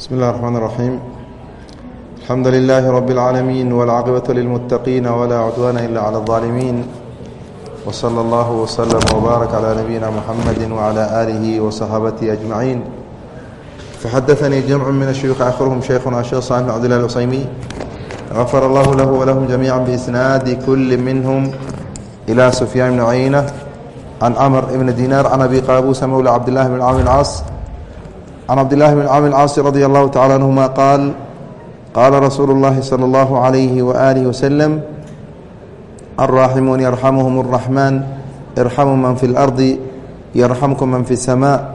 بسم الله الرحمن الرحيم الحمد لله رب العالمين والعاقبة للمتقين ولا عدوان إلا على الظالمين وصلى الله وسلم وبارك على نبينا محمد وعلى آله وصحابته أجمعين فحدثني جمع من الشيوخ آخرهم شيخنا الشيخ صالح بن عبد الله العصيمي غفر الله له ولهم جميعا بإسناد كل منهم إلى سفيان بن عيينة عن عمر بن دينار عن أبي قابوس مولى عبد الله بن عامر العاص عن عبد الله بن عامر العاص رضي الله تعالى عنهما قال قال رسول الله صلى الله عليه وآله وسلم الراحمون يرحمهم الرحمن ارحموا من في الأرض يرحمكم من في السماء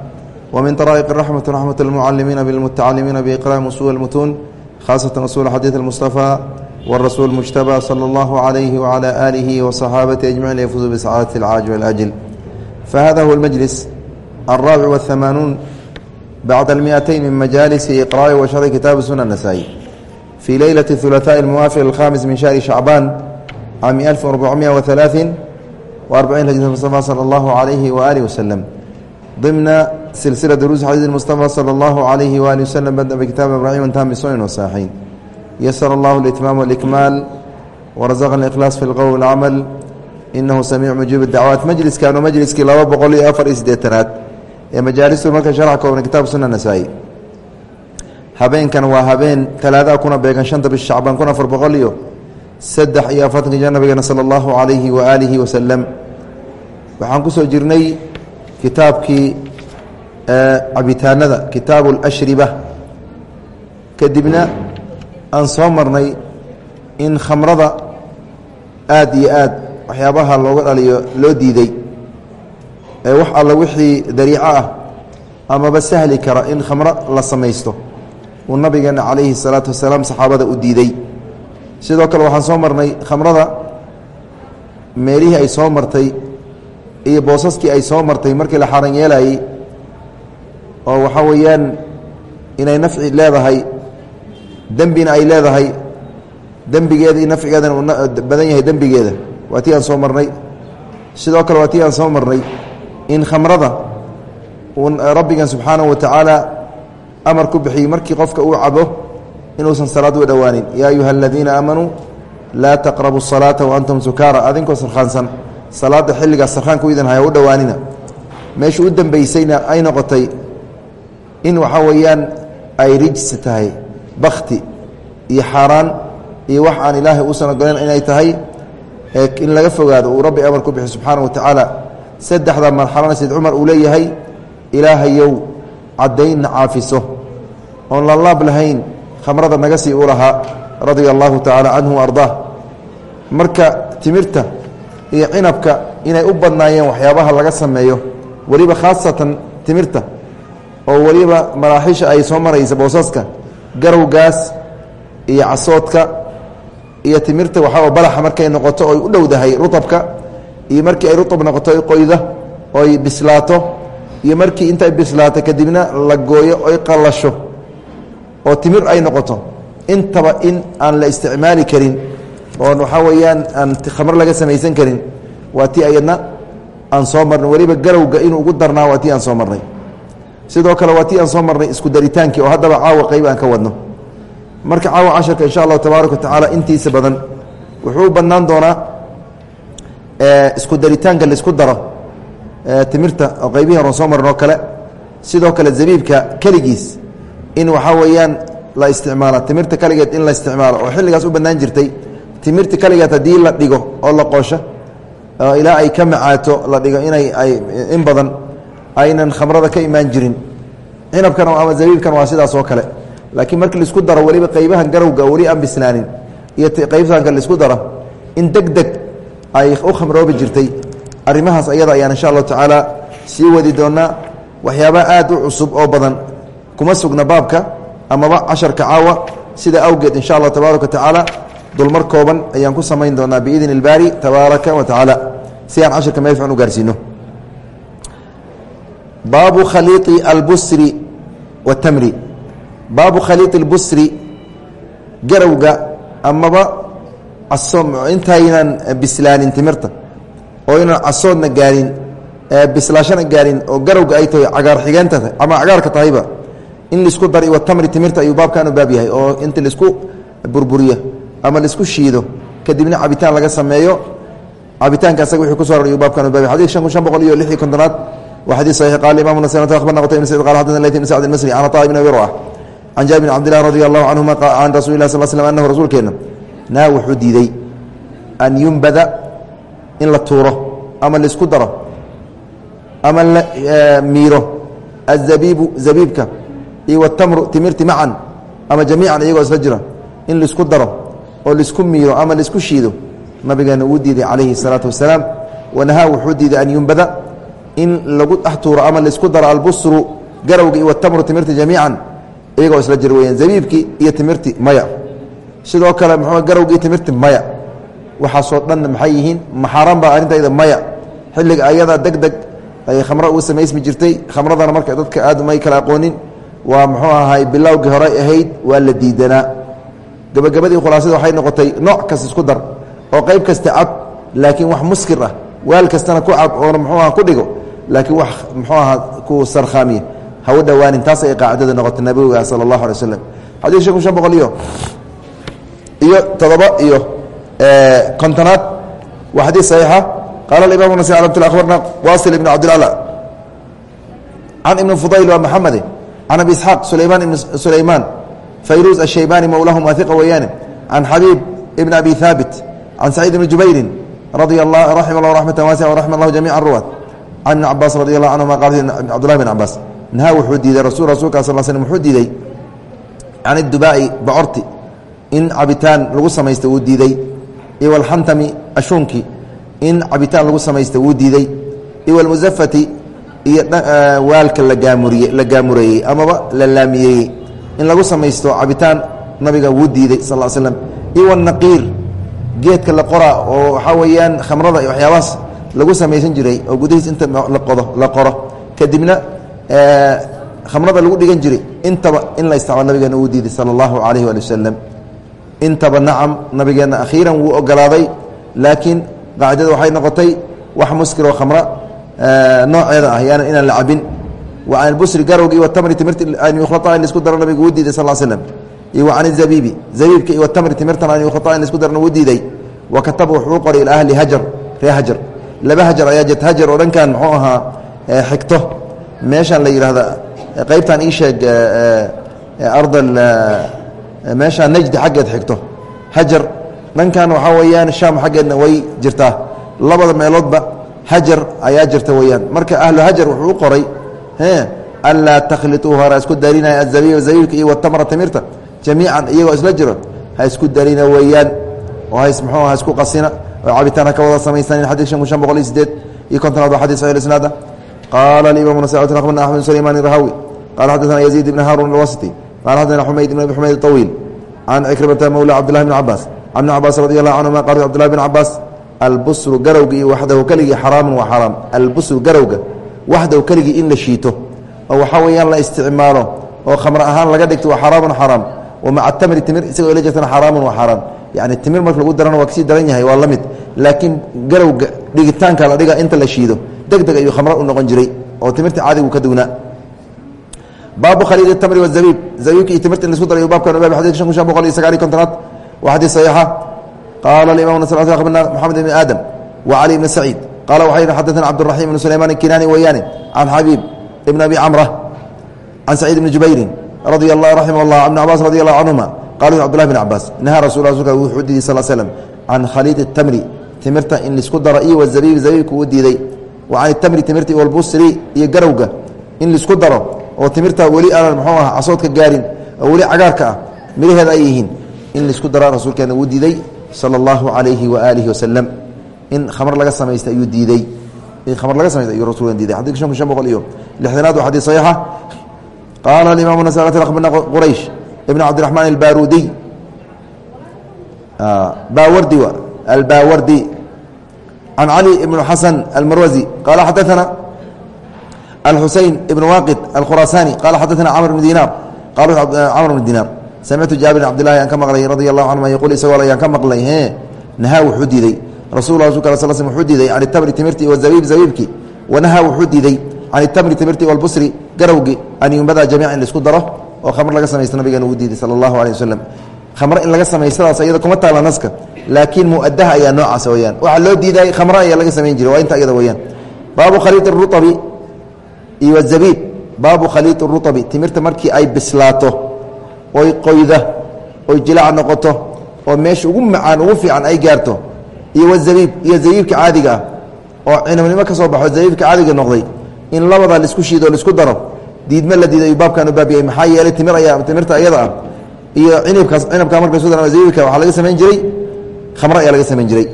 ومن طرائق الرحمة رحمة المعلمين بالمتعلمين بإقرام أصول المتون خاصة أصول حديث المصطفى والرسول المجتبى صلى الله عليه وعلى آله وصحابته أجمعين يفوزوا بسعادة العاج والأجل فهذا هو المجلس الرابع والثمانون بعد المئتين من مجالس إقراء وشرح كتاب السنة النسائي في ليلة الثلاثاء الموافق الخامس من شهر شعبان عام 1443 هجرة المصطفى صلى الله عليه وآله وسلم ضمن سلسلة دروس حديث المصطفى صلى الله عليه وآله وسلم بدأ بكتاب إبراهيم وانتهى بسنن والصحيحين يسر الله الإتمام والإكمال ورزقنا الإخلاص في القول والعمل إنه سميع مجيب الدعوات مجلس كانوا مجلس كي لaba boqol iyo majaalistu marka sharxa koobna kitaab sunna nasaa-i. Habeenkan waa habeen talaadaha kuna beegan shanta bish shacbaan kun afar boqol iyo saddex iyo afartanka jir nabigeena sala allahu calayhi wa aalihi wasalam waxaan ku soo jirnay kitaabkii cabitaanada kitaabu lashriba kadibna aan soo marnay in khamrada aada iyo aad waxyaabaha looga dhaliyo loo diiday wax alla wixii dariico ah amaba sahli kara in khamro la samaysto uu nabigeena calayhi salaatu wasalaam saxaabada u diiday. Sidoo kale waxaan soo marnay khamrada meelihii ay soo martay iyo boosaskii ay soo martay markii la xaran yeelayey oo waxaa weeyaan inay nafci leedahay dembina ay leedahay dembigeeda iyo nafcigeedana uu badan yahay dembigeeda. Waa tii aan soo marnay. Sidoo kale waa tii aan soo marnay in khamrada rabbigan subxaanahu wa tacaala amar ku bixiyey markii qofka uu cabo inuusan salaad u dhowaanin yaa ayuha aladiina aamanuu laa taqrabu الsalaata waantum sukaara. Adinkoo sarkhaansan salaada xilligaas sarkhaanka idin haya u dhowaanina meesha u dambeysayna ay noqotay in waxaa weeyaan ay rijsi tahay bakti iyo xaaraan iyo wax aan ilaahay uusan ogoleyn inay tahay in laga fogaado uu rabbi amar ku bixi subxaana wa tacaala saddexda marxalana sayd cumar uu leeyahay ilaahayow caddaynna caafiso. Oon lalaab lahayn khamrada naga sii u lahaa radia allahu tacaala canhu ardaa marka timirta iyo cinabka inay u badnaayeen waxyaabaha laga sameeyo weliba khaasatan timirta oo weliba maraaxiisha ay soo maraysa boosaska garowgaas iyo casoodka iyo timirta waxaa balaxa markay noqoto oy u dhowdahay rutabka iyo markii ay rutab noqoto qoyda oy bislaato iyo markii intay bislaato kadibna la gooyo oy qallasho oo timir ay noqoto. Intaba in aan la isticmaali karin oon waxaa weeyaan aan khamr laga samaysan karin waa tii ayadna aan soo marnay. Weliba garowga inuu ugu darnaa waa tii aan soo marnay. Sidoo kale waa tii aan soo marnay isku daritaankii oo haddaba caawa qayb aan ka wadno. Marka caawa casharka insha allahu tabaaraka wa tacaala intiisa badan wuxuu bannaan doonaa isku daritaanka la isku daro. Timirta oo qaybihii horan soo marnoo kale. Sidoo kale zabiibka keligiis in waxaa weeyaan la isticmaalo timirta kaligeed in la isticmaalo oo xilligaas u bannaan jirtay. Timirta kaligeed haddii la dhigo oo la qoosho oo ilaa ay ka macaato la dhigo inay ay in badan aynan khamrada ka imaan jirin. Cinabkan ama zabiibkan waa sidaas oo kale. Laakiin markii la isku daro weliba qaybahan garowga weli aan bislaanin iyo qaybtanka la isku daro in deg ay u khamroobi jirtay arrimahaas ayada ayaan insha allahu tacaala sii wadi doonaa waxyaabaa aad u cusub oo badan kuma sugna baabka amaba casharka caawa sida awgeed insha allah tabaaraka wa tacaala dulmar kooban ayaan ku samayn doonaa biidni اlbaari tabaaraka wa tacaala si aan casharka meel fican u gaarsiino baabu khaliiطi albusri watamri baabu khaliiطi اlbusri garowga amaba intaynan bislaanin timirta. Oo inaan casoodna gaarin bislaashana gaarin oo garowga ay tahay cagaar xigeenta ama cagaarka tahayba. In la isku dar watamri timirta ayuu baabkan u baab yahay oo inta la isku burburiyo ama la isku shiido kadibna cabitaan laga sameeyo. Cabitaanka asaga wixii kuso aroray ayuu baabkan u baab yahay. Xadid shan kun shan boqol iyo lix iyo kontonaad waa xadiid saxiix. Qaala imam nasai akhbarna qutay ibn sacid qala xadana layth ibn sacd almasri can ataa ibn abi ruah can jaabir bin cabdillahi radi allahu canhuma can rasuli lah sal slm anahu rasuulkeenna naa wuxuu diiday an yumbada in la tuuro ama la isku daro ama la miiro azabiibu zabiibka iyo watamru timirti macan ama jamiican iyagoo isla jira in la isku daro oo la isku miiro ama la isku shiido. Nabigeena uu diiday calayhi الsalaatu wasalaam. Wanahaa wuxuu diiday an yumbada in lagu dhex tuuro ama la isku daro albusru garawga iyo watamru timirti jamiican iyagoo isla jira weyaan zabiibkii iyo timirti maya sidoo kale mxuu garawgii timirti maya. Waxaasoo dhanna maxay yihiin? Maxaaran baa arrintayda maya. Xilliga ayada deg deg khamro ugu samaysmi jirtay. Khamradana marka dadka aad umay kala aqoonin waa muxuu ahay bilowgii hore ahayd waa la diidanaa. Gabagabadii khulaasada waxay noqotay nooc kasta isku dar oo qayb kasta cab laakiin wax muskir ah. Waal kastana ku cab oona muxuu aha ku dhigo laakiin wax muxuu ahaa ku sarkhaamiya. Hawa dhowaanin taas ay qaacidada noqotay nabiga sala allahu alay waslem xadii shan kun shan boqol iyo iyo todoba iyo kontonaad. Waa xadiid saxiixa. Qaala imam nas abarna wasil ibn cabdilala can ibn fudayl waa maxamede can abi isxaaq sulaymaan ibn sulaymaan fayruuz ashaybani mowlahum aiqa weeyaane can xabiib ibn abi haabit can saciid ibni jubayrin radia la raxima llah raxmata waasica waraxma allahu jamica ruwaat can ibni cabaas radi allahu canhuma qaal cabdullahi bin cabaas nahaa wuxuu diiday rasul rasulka sal slm wuxuu diiday can idubaa'i bocorti in cabitaan lagu samaysta wuu diiday. Iyo walxantami ashuunki in cabitaan lagu samaysta wuu diiday. Iyo walmusafati iyo waalka lagaamuriye la gaamureeyey amaba la laamiyeeyey in lagu samaysto cabitaan nabiga wuu diiday sal l slam iyo wanaqiir geedka la qora oo waxaa weeyaan khamrada iyo waxyaabahaas lagu samaysan jiray oo gudahiis inta laqodo la qoro. Kadibna khamrada lagu dhigan jiray intaba in la isticmaal nabigeena wuu diiday sala allahu calayh waali wasalam intaba nacam nabigeenna akhiiran wuu ogolaaday laakiin qaacidada waxay noqotay wax muskiroo khamra nooceeda ah yaana inaan la cabin. Wa can busri garowgi watamri timirti an yukhlaa in la isku daro nabiga wuu diiday sal slm iyo wa can zabiibi zabiibka iyo watamri timirtan an yukhlaa in la isku darana wuu diiday. Wa kataba wuxuu qoray ilaa ahli hajar ree hajar. Laba hajar ayaa jirta hajar oo dhankan muxuu ahaa xigto. Meeshaan meeshaan najdi xaggeed xigto hajar dhankan waxaa weeyaan shaam xaggeedna way jirtaa labada meeloodba hajar ayaa jirta weyaan marka ahlu hajar wuxuu u qoray anlaa takhlituu hora isku darinaya azabiib zabiibka iyo watamra timirta jamiican iyagoo isla jiro ha isku darina weeyaan oo ha isku qasina oo cabitaan ha ka wada samaysanin xadid shan kun shan boqol iyo sideed iyo kontonaad waa xadid saxi isnaada qaala imam nas abarna axmed sulayman rahawi qala xadana yaziid ibn haarun alwasiti qala xadana xumayd ibn abi xumayd awiil can cikrimata mawla cabdillahi bn cabaas can ibn cabaas radi allahu canhuma qala cbdillahi bn cabaas albusru garowga iyo waxdahu keligii xaraamun waa xaraam albusru garowga waxdahu keligii in la shiito oo waxaa weeyaan la isticmaalo oo khamr ahaan laga dhigto waa xaraamun xaraam wa maca tamri timir isagoo ila jirtana xaraamun waa xaraam yani timir marka lagu darana waa ka sii daran yahay waa la mid laakiin garowga dhigitaanka la dhiga inta la shiido baabu khaliid اtamri wاzabiib zabiibka iyo timirta in laisku daray baabkan baab xadid shan kun shan boqol iyo sagaal iyo kontonaad waa xadiid saxiixa qaala imam nas akhbarna moxamed ibn aadam wa cali ibn saciid qaala waxay xadana cabdالraxim ibn sulayman ikinaani weeyaane can xabiib ibn abi camra can saciid ibni jubayrin radi allah raximah اllah ibn cabaas radi allahu canhuma qala cbdullahi bn cabaas nahaa rasul rasulka wuxuu diiday sal slm can khaliid اtamri timirta in laisku daro iyo wazabiib zabiibka uu diiday wa can itamri timirti walbusri iyo garowga in laisku daro oo timirta weli aanan muxuu ah casoodka gaarin oo weli cagaarka ah midhaheeda ay yihiin in la isku daro rasuulkeena wuu diiday sala allahu calayhi waaalihi wasalam in khamr laga samaysta ayuu diiday. In khamr laga samaysta ayuu rasuulkeena diiday. Xadidka shan kun shan boqol iyo lixdanaad waa xadiid saxiixa. Qaala alimamu nas akhbarna quraysh ibn cabdiraxmaan albaaruudiy baawardi albaawardi. Can cali ibn xasan almarwazi. Qaala xadaana an xusein ibn waaqid alkhuraasani qala xadaana camr bn diinaar qal camr bn diinaar samictu jaabir cabdilahi aan ka maqlay radi allahu canhuma yaquul isagoo ayaan ka maqlay hee nahaa wuxuu diiday rasul rasulka al sl sl wuxuu diiday can itamri timirti wazabiib zabiibki wanahaa wuxuu diiday can itamri timirti walbusri garowgi an yumbadaa jamiica in la isku daro oo khamr laga samaysta nabigan uu diiday sala allahu aleh wasalam khamre in laga samaystadaas iyada kuma taala naska laakiin muadaha ayaa noocaas weyaan waxa loo diiday khamre ayaa laga samayn jiray waa inta iyada weyaan baabu khaliid ruabi iyo zabiib baabu khaliiط ruabi timirta markii ay bislaato oy qoyda oy jilaac noqoto oo meesha ugu macaan ugu fiican ay gaarto iyo wazabiib iyo zabiibka caadiga ah oo cinabnimo ka soo baxo zabiibka caadiga noqday in labada la isku shiido la isku daro diidme la diiday baabkan u maxaa yeelay timir ayaa timirta iyada ah iyo cinibkaas cinabka marka la isku daro zabiibka waxaa laga samayn jiray khamre ayaa laga samayn jiray.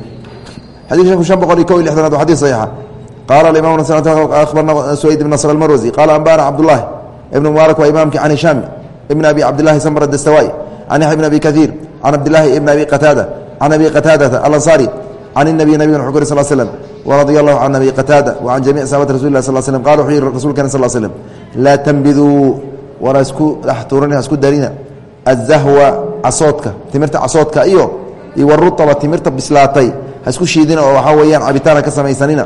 Xadidka shan boqol iyo kow iyo lixdanaad waa xadis saxiixa qaala alimam abarna suwayd ibn nasr almarwasi qaala ambana cabdullahi ibn mubaarak waa imaamki can hishaam ibn abi cabdillahi samr dastawaai can yaxya ibn abi kaiir can cabdillaahi ibn abi qataada can abi qataadata alansaari can الnabiy nabig wxu kuri sl slm wradia allahu can abi qataada wa can jamic saxaabati rasul lah sl slm qala wuxuu yihi rasulkeen sl slm laa tanbiduu war isku dhextuurani hasku darina azahwa casoodka timirta casoodka iyo iwaruaba timirta bislaatay hasku shiidina oo waxaa weyaan cabitaana ka samaysanina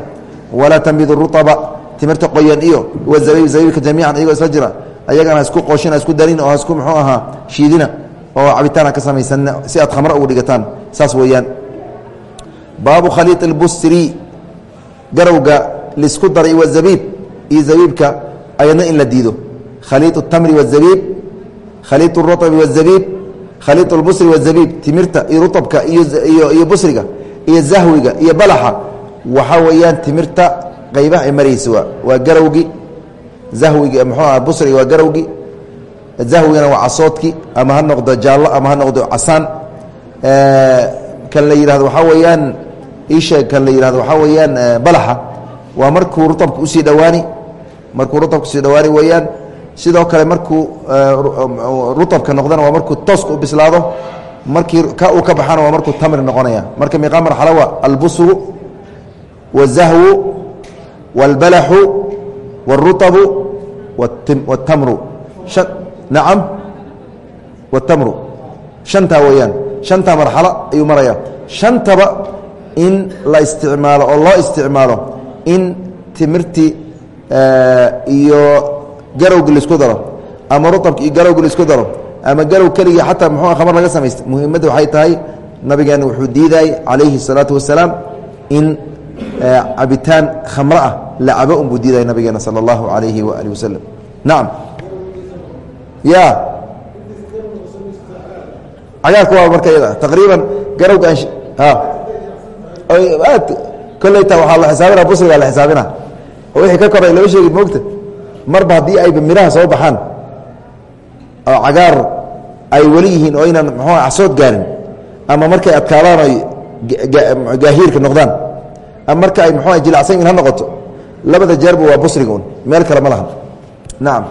walaa tanbidu ruaba timirta qoyan iyo wazabiib zabiibka jamiican iyagoo isla jira ayagana hasku qooshin hasku darin oo hasku muxuu ahaa shiidina oo cabitaana ka samaysanina si aad khamro ugu dhigataan saas weeyaan baabu khaliiط اlbusri garowga lisku daray wazabiib iyo zabiibka ayadna in la diido khaliiط الtamri wazabiib khaliiط الruطbi wazabiib khaliiط اlbusri wazabiib timirta iyo ruطbka iyo busriga iyo zahwiga iyo balaxa waxaa weeyaan timirta qaybaha ay maraysa waa waa garowgi zahwiga mxuu aha busriga waa garowgi zahwigana waa casoodki ama ha noqdo jaallo ama ha noqdo casaan. Kan la yihahdo waxaa weeyaan isheeg kan la yihahdo waxaa weeyaan balaxa waa markuu rutabka u sii dhowaani markuu rutabka u sii dhowaani weeyaan sidoo kale markuu rutabka noqdana waa markuu tooska u bislaado markii ka uu ka baxana waa markuu tamri noqonaya. Marka miiqa marxalo waa albusru wالzahwu wاlbalaxu wاlruطbu wاtamru nacam wاtamru shantaa weeyaan shantaa marxalo ayuu maraya shantaba in la isticmaalo oo loo isticmaalo in timirtii iyo garowgi laisku daro ama rutabki iyo garowgi laisku daro ama garow keligii xataa muxuu khamar laga samaysta muhiimadda waxay tahay nabigeena wuxuu diiday calayhi الsalaatu wasalaam in cabitaan khamro ah la unbuu diidaya nabigeena salى اllahu alayhi waali wasalam nacam ya. Cagaarka waa marka yada taqriiban garowga aad koleyta waxaa la xisaabina busrigaa la xisaabina oo wixii ka koray lama sheegin moogta marba haddii ayba miraha soo baxaan oo cagaar ay weli yihiin oo aynan muxuu casood gaarin ama markay adkaadaan oy gaahiirka noqdaan marka ay muxuu jilacsan yihin ha noqoto labada jeerba waa busriga un meel kale ma laha nacam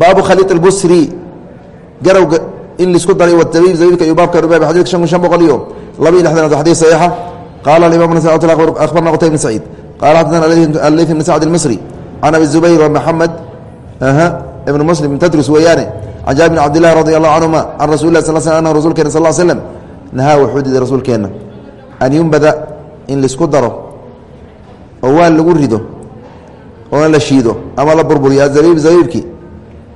baabu khaliiط اlbusri garowga in laisku daray wtabiib zabiibka iyo baabka rubaab xadidka shan kun shan boqol iyo laba iyo lixdanaad xadis saxiixa qaala alimam akhbarna qutayb bn saciid qala xadana allayth bn sacd اlmisri can abi zubayr wamaxamed ibn muslim tadrus weeyaane can jaabir bn cabdillahi radi allahu canhuma can rasuli lah sal sl anhu rasulkeena sal l slm nahaa wuxuu diiday rasuulkeenna an yumbada in la isku daro oo waan lagu rido oona la shiido ama la burburiyo azabiib zabiibkii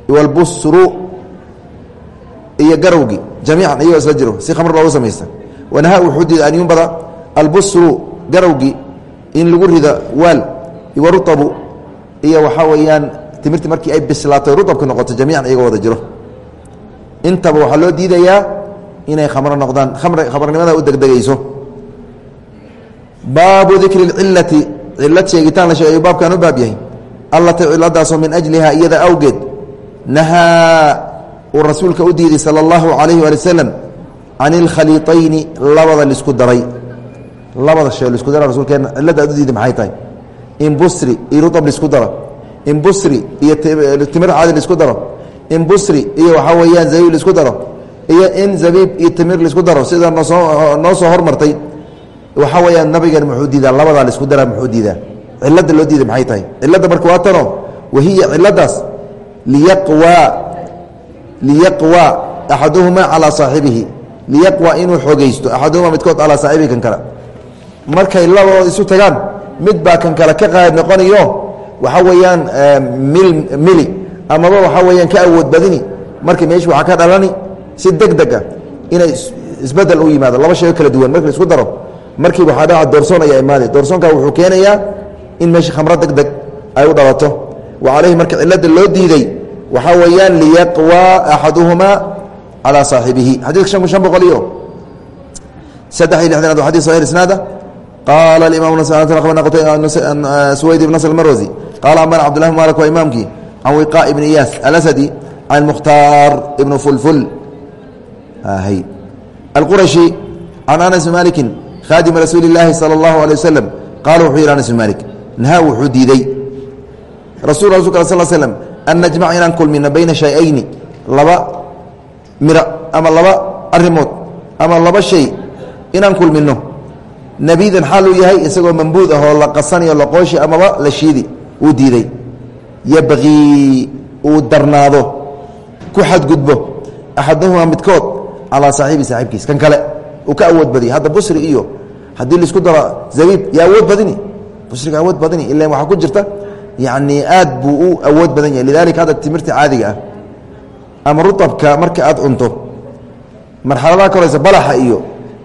walbusru iyo garowgii jamiican iyagoo isla jiro si khamr loogu samaysta wanahaa wuxuu diiday an yumbada albusru garowgii in lagu rido waal waruabu iyo waxaa weeyaan timirtii markii ay bislaatay ruabka noqoto jamiican iyagoo wada jiro. Intaba waxaa loo diidayaa inay khamro noqdaan khamrnimada u degdegayso baabu dikri cilati cilad sheegitaan la sheegayo baabkan u baab yahay. Allatii ciladaasoo min ajliha iyada awgeed. Nahaa uu rasuulka u diiday sala allahu calayhi waali wasalam can ilkhaliiطayni labada lisku daray. Labada shee lisku dara rasuulkeenna cilladda aad u diiday maxay tahay? In busri iyo rutab lisku daro. In busri iyo timir caadi lisku daro. In busri iyo waxaa weeyaan zabiib lisku daro. Iyo sida noosoo hormartay waxaa weyaan nabigan muxuu diidaa labadaa la isku daraa muxuu diidaa. Cilada loo diiday maxay tahay? Cilada marka waa tano wahiya ciladaas liyaqwa axaduhumaa calaa saaxibihi. Liyaqwa inuu xoogeysto axaduhumaa midkood calaa saaxibihi kan kale markay labadood isu tagaan mid baa kan kale ka qaad noqonayo waxaa weeyaan mil mili amaba waxaa weyaan ka awood badini marka meeshu waxaa ka dhalani si deg deg ah inay isbeddel u yimaado. Laba shay oo kala duwan marka isku daro markii waxaa dhaca doorsoon ayaa imaanay. Doorsoonkaa wuxuu keenayaa in meesha khamro deg deg ay u dhalato wa calayhi marka cilada loo diiday waxaa weeyaan liyaqwaa axaduhumaa calaa saaxibihi. Xadidka shan kun shan boqol iyo saddex iyo lixdanaad waa xadis sahir isnaada qaala imam suwayd ibn nasr marwasi qaala amana cbdullah bn malik waa imaamkii can wiqaa ibn iyaas alasadi can mukhtaar ibn fulful alqurashi can anas malikin khadima rasuuli اlaahi salى اllahu alيه waslm qaala wuxuu yidhi anas malik nahaa wuxuu diiday rasul rasulka sl slm an najmac inaan kulmino bayna shay-ayni laba miro ama laba arimood ama laba shay inaan kulmino nabiidan xaal uu yahay isagoo mambuud ah oo la qasanayo laqooshi amaba la shiidi uu diiday yabqii uu darnaado ku xadgudbo axaduhumaa midkood calaa saaxiibi saaxiibkiis kan kale uu ka awood badiya hadda busri iyo haddii la isku daro zabiib yaa awood badini? Busriga awood badini ilan waxaa ku jirta? Yacni aad buu u awood badan yahay. Lidalika hadda timirta caadiga ah ama rutabka marka aad cunto marxaladaha ka horeysa balaxa iyo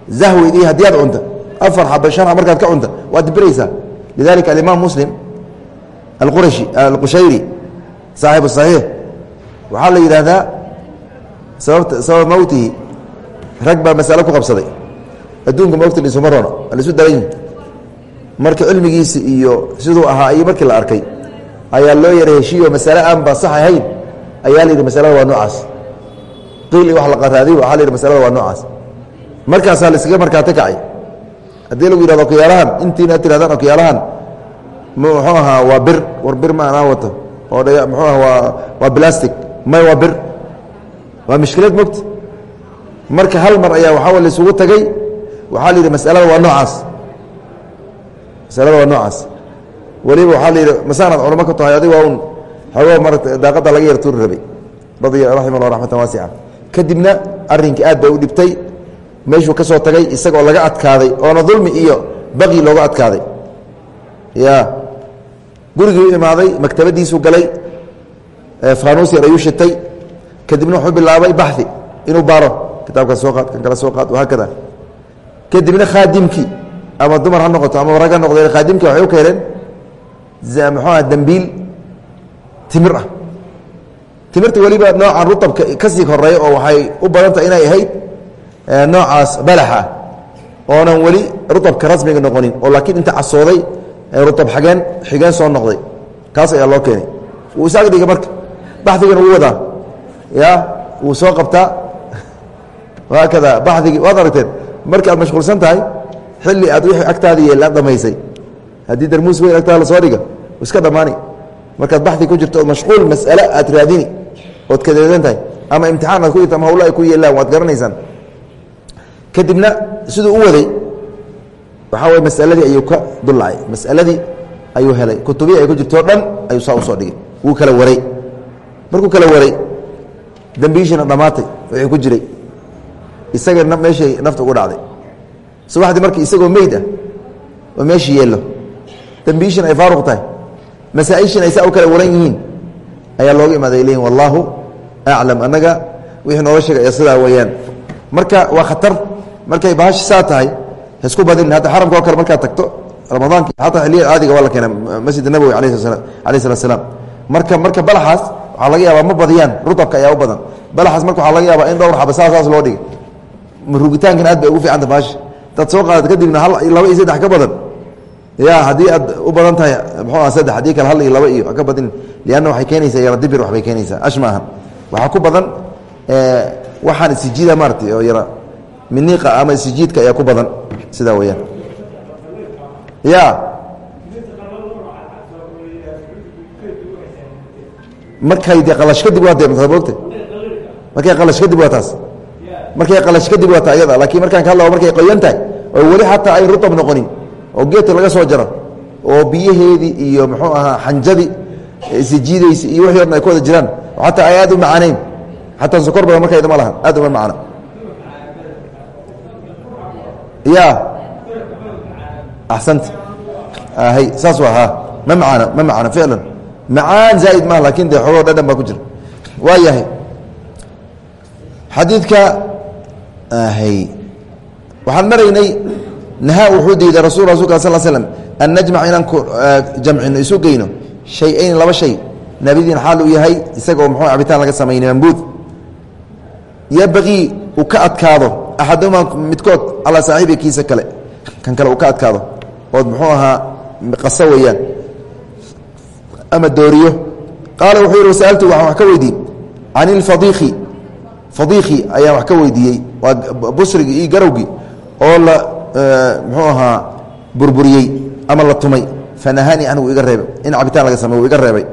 zahwid haddii aad cunta afar xaba shan markaad ka cunta waad dibiraysaa. Lidalika alimaam muslim alqurashi alqushayri saaxibu saxiix. Waxaa la yidhaahdaa sababta sababa mowtihi rag baa masalo ku qabsaday. Adduunka mowti isuma rono alisu daran yihi marka cilmigiisi iyo siduu ahaa iyo markii la arkay ayaa loo yara heshiiyo masale aan ba sax ahayn ayaa la yidhi masalada waa noocaas. Qiil i wax la qaraadiy waxaa la yidhi masalada waa noocaas. Markaasaa la iskaga markaati kacay. Haddii lagu yihahdo okiyaalahan intiina tirahdaan okiyaalahan muxuu ahaa waa bir war bir ma anaa wato. Oo muxuu aha waa waa blastic may waa bir. Waa mishkilad mogta marka hal mar ayaa waxaa laisugu tagay waxaa la yidhi masalada waa noocaas. Masalada waa noocaas. Weliba waxaa la yidhi masaanaad culamo ka tahay adig waa un xoogo marata daaqadda laga yar tuuri rabay. Radi raxima allah raxmatan waasica kadibna arrinkii aad bay u dhibtay meeshuu ka soo tagay isagoo laga adkaaday oona dulmi iyo baqyi looga adkaaday. Ya gurigii u imaaday maktabadiisuu galay fanuus yar ayuu shitay. Kadibna wuxuu bilaabay baxi inuu baaro kitaabkan soo qaad kan kale soo qaad wahaakada kadibna khaadimkii ama dumar ha noqoto ama rag noqdo khaadimkii waxay u keeneen muxuuah dembiil timir ah. Timirta weliba noocan rutabka ka sii horreeya oo waxay u badantah inay ahayd noocaas balaxa ah oonan weli rutabka rasmiga noqonin oo laakiin inta casooday rutab ageen xigeen soo noqday. Kaas ayaa loo keenay. Wuu is agdhiga marka. Baxdigana wuu wadaa. Ya wuu soo qabtaa haakada baxdigii waad aragteen marki aad mashquulsan tahay xilli aad wixii agtaada yeela dhamaysay. Haddii darmuus weyn agtaada la soo dhiga iska dhammaani markaad baxdi ku jirto oo mashquul mas'ale aad raadini ood kadeedan tahay ama imtixaan aad ku jirto ama hawla ay ku yeelaan waad garanaysaan. Kadibna siduu u waday waxaa way masaladii ayuu ka dullacay. Masaladii ayuu helay. Kutubii ay ku jirtoo isaga meeshay nafta ugu dhacday. Subaxdii markii isagoo meyd ah oo meeshii yeello dembiishin ay faaruq tahay masaaishin ay saa u kala waran yihiin ayaa looga imaaday leyihin wallaahu aclam annaga wixii nooga sheegaya sidaa weeyaan. Marka waa khatar markay bahashi saa tahay isku badin hadda xaramka oo kale markaad tagto ramadaanki xataa xiliyada caadiga waa la keena masjid nabowi alayh salat slaam marka marka balaxaas waxaa laga yaabaa ma badiyaan rutabka ayaa u badan. Balaxaas marka waxaa laga yaabaa in dhowr xaba saa saas loo dhigay rugitaankan aad bay ugu fiicanta bahashi dad soo qaadad kadibna hal laba iyo saddex ka badan. Ya haddii aad u badan tahay muxuu aha saddex haddii kale hal iyo laba iyo ka badin lianna waxay keenaysaa yara dibir waxbay keenaysaa. Ash ma ahan. Waxaa ku badan waxaan isijiida maaratay oo yara miniiqa ama isijiidka ayaa ku badan. Sidaa weyaan ya markay de qalash kadib waa de mogta markay qalash kadib waa taas markay qalash kadib waa ta ayada laakiin markaan ka hadlao markay qoyan tahay oo weli xataa ay rutab noqonin oo geedka laga soo jaro oo biyaheedii iyo muxuu ahaa xanjadii isijiidaysa iyo wixii orn ay ku wada jiraan xataa ay aad u macaanayn xataa sokor badan markayda ma lahan aad uma macno ya. Axsanta hay saas waa ha ma macaano ma macaano ficlan macaan zaaid maaha laakiin dee xoogoo dhadhan baa ku jira. Waa yahay xadiidka hy waxaan maraynay nahaa wuxuu diiday rasul rasulka sal slm an najmac inaan ku jamcino isu geyno. Shay-ayn laba shay nabidin xaal uu yahay isagaoo muxuu cabitaan laga samaynay mambuud yabaqii uu ka adkaado axadumaa midkood calaa saaxiibi kiisa kale kan kale uu ka adkaado ood muxuu ahaa qaso weeyaan ama dooriyo. Qaala wuxuu yidhi wasa'altu waxaan wax ka weydiiyey can ilfadiiki fadiiki ayaan wax ka weydiiyey waa busrigii iyo garowgii oo la muxuu ahaa burburiyey ama la tumay. Fanahanii anigu iga reebay. In cabitaan laga samey iga reebay.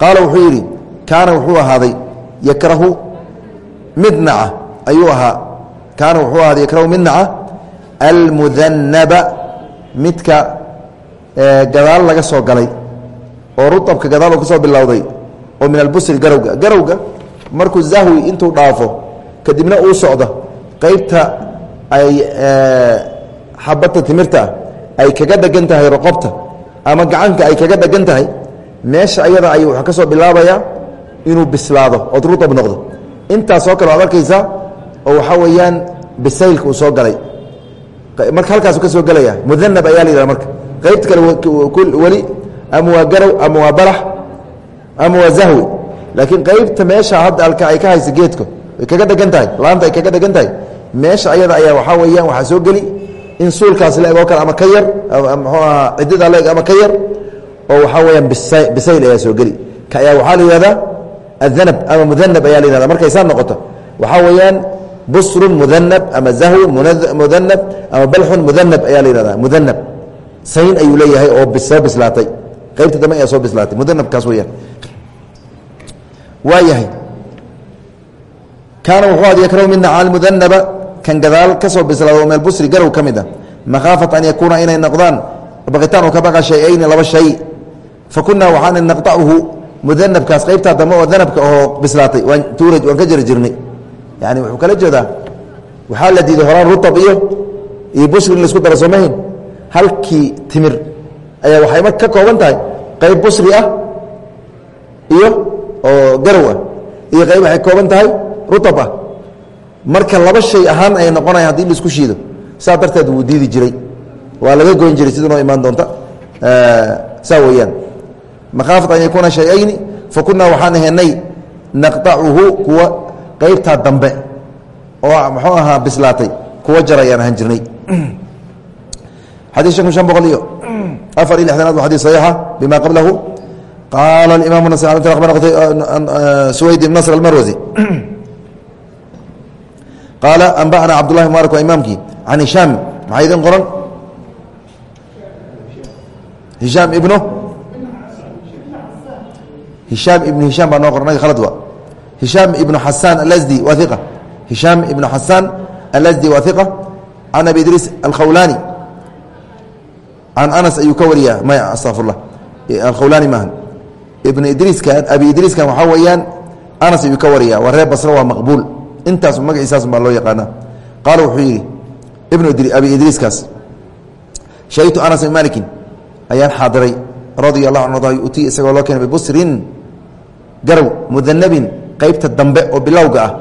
Qaala wuxuu yidhi kaana wuxuu ahaaday yakrahu mid ayuu ahaa kaana wuxuu ahaaday yakrahu mid naca midka gadaal laga soo galay oo rutabka gadaal ka soo bilowday oo min albusri garowga. Garowga markuu zahwi intuu dhaafo kadibna uu socdo. Qeybta ay xabadta timirta ay kaga dhegan tahay roqobta ama gacanka ay kaga dhegan tahay meesha ayada ay wuxuu ka soo bilaabayaa inuu bislaado ood rutab noqdo. Intaasoo kale waad arkaysaa oo waxaa weeyaan bisaylka uu soo galay. Marka halkaasu ka soo gelaya mudanab ayaa la yidhaha marka. Qaybta kale weli ama waa garow ama waa balax ama waa zahwi laakiin qaybta meesha hadda alka ay ka haysa geedka ay kaga dhegan tahay laanta ay kaga dhegan tahay meesha ayada ayaa waxaa weeyaan waxaa soo geli in suulkaas la eg oo kale ama ka yar muxuu ahaa ciddida la eg ama ka yar oo waxaa weeyaan bisayl ayaa soo geli. Ka ayaa waxaa la yihahdaa adanab ama mudanab ayaa la yihahda markay saa noqoto waxaa weeyaan busrun mudanab ama zahwun mudanab ama balxun mudanab ayaa la yihahda mudanab sayn ayuu leeyahay oo soo bislaatay. Qaybta dambe ayaa soo bislaatay. Mudanabkaas weyaan waa yahay kaana wuxuu ad yakrahu mina cala mudanaba kan gadaal ka soo bislaado meel busri garow ka mid a makhaafat an yakuuna inay noqdaan baqitaan oo ka baqa shay-ayni laba shay. Fa kunaa waxaana naqtacuhu mudanabkaas qaybtaa dambe oo danabka oo bislaatay waan tuuraj waan ka jari jirnay. Yani wuxuu kala jeedaa waxaa la diiday horaan rutab iyo iyo busri in la isku daro soomahin halkii timir ayaa waxay mar ka kooban tahay qayb busri ah iyo oo garow ah iyo qayb waxay kooban tahay rutab ah. Marka laba shay ahaan ay noqonaya haddii la isku shiido saa darteed wuu diidi jiray. Waa laga goyn jiray sida noo imaan doonta. Saa weeyaan. Makhaafat an yakuuna shay-ayni fa kunaa waxaan ahaynay naqtacuhu kuwa qaybtaa dambe oo muxuu ahaa bislaatay kuwa jar ayaan ahaan jirnay. Xadii shan kun shan boqol iyo afar iyo lixdanaad wa xadii saxiixa bima qablahu qaala imam nas suwayd ibn nasr almarwasi qaala anba'ana cabdullahi mubarak waa imaamkii can hishaam maxaa idin qoran hishaam ibnu hishaam ibnu hishaam baa noo qoran naga khalad waa hishaam ibnu xasaan alasdi waa iqa hishaam ibnu xasaan alasdi waa iqa can abi idriis alkhawlaani can anas ayuu ka wariyaa maya astafurlah alkhawlaani maaha ibnu idriiskan abi idriiskan waxaa weeyaan anas ayuu ka wariyaa waa reer basre waa maqbuul. Intaas magaciisaas baa loo yaqaana qaala wuxuu yidhi ibnu abi idriiskaas shahidtu anas malikin ayaan xaadiray radia allahu an arda utii isagoo loo keenay bibusrin garow mudanabin qaybta dambe oo bilowga ah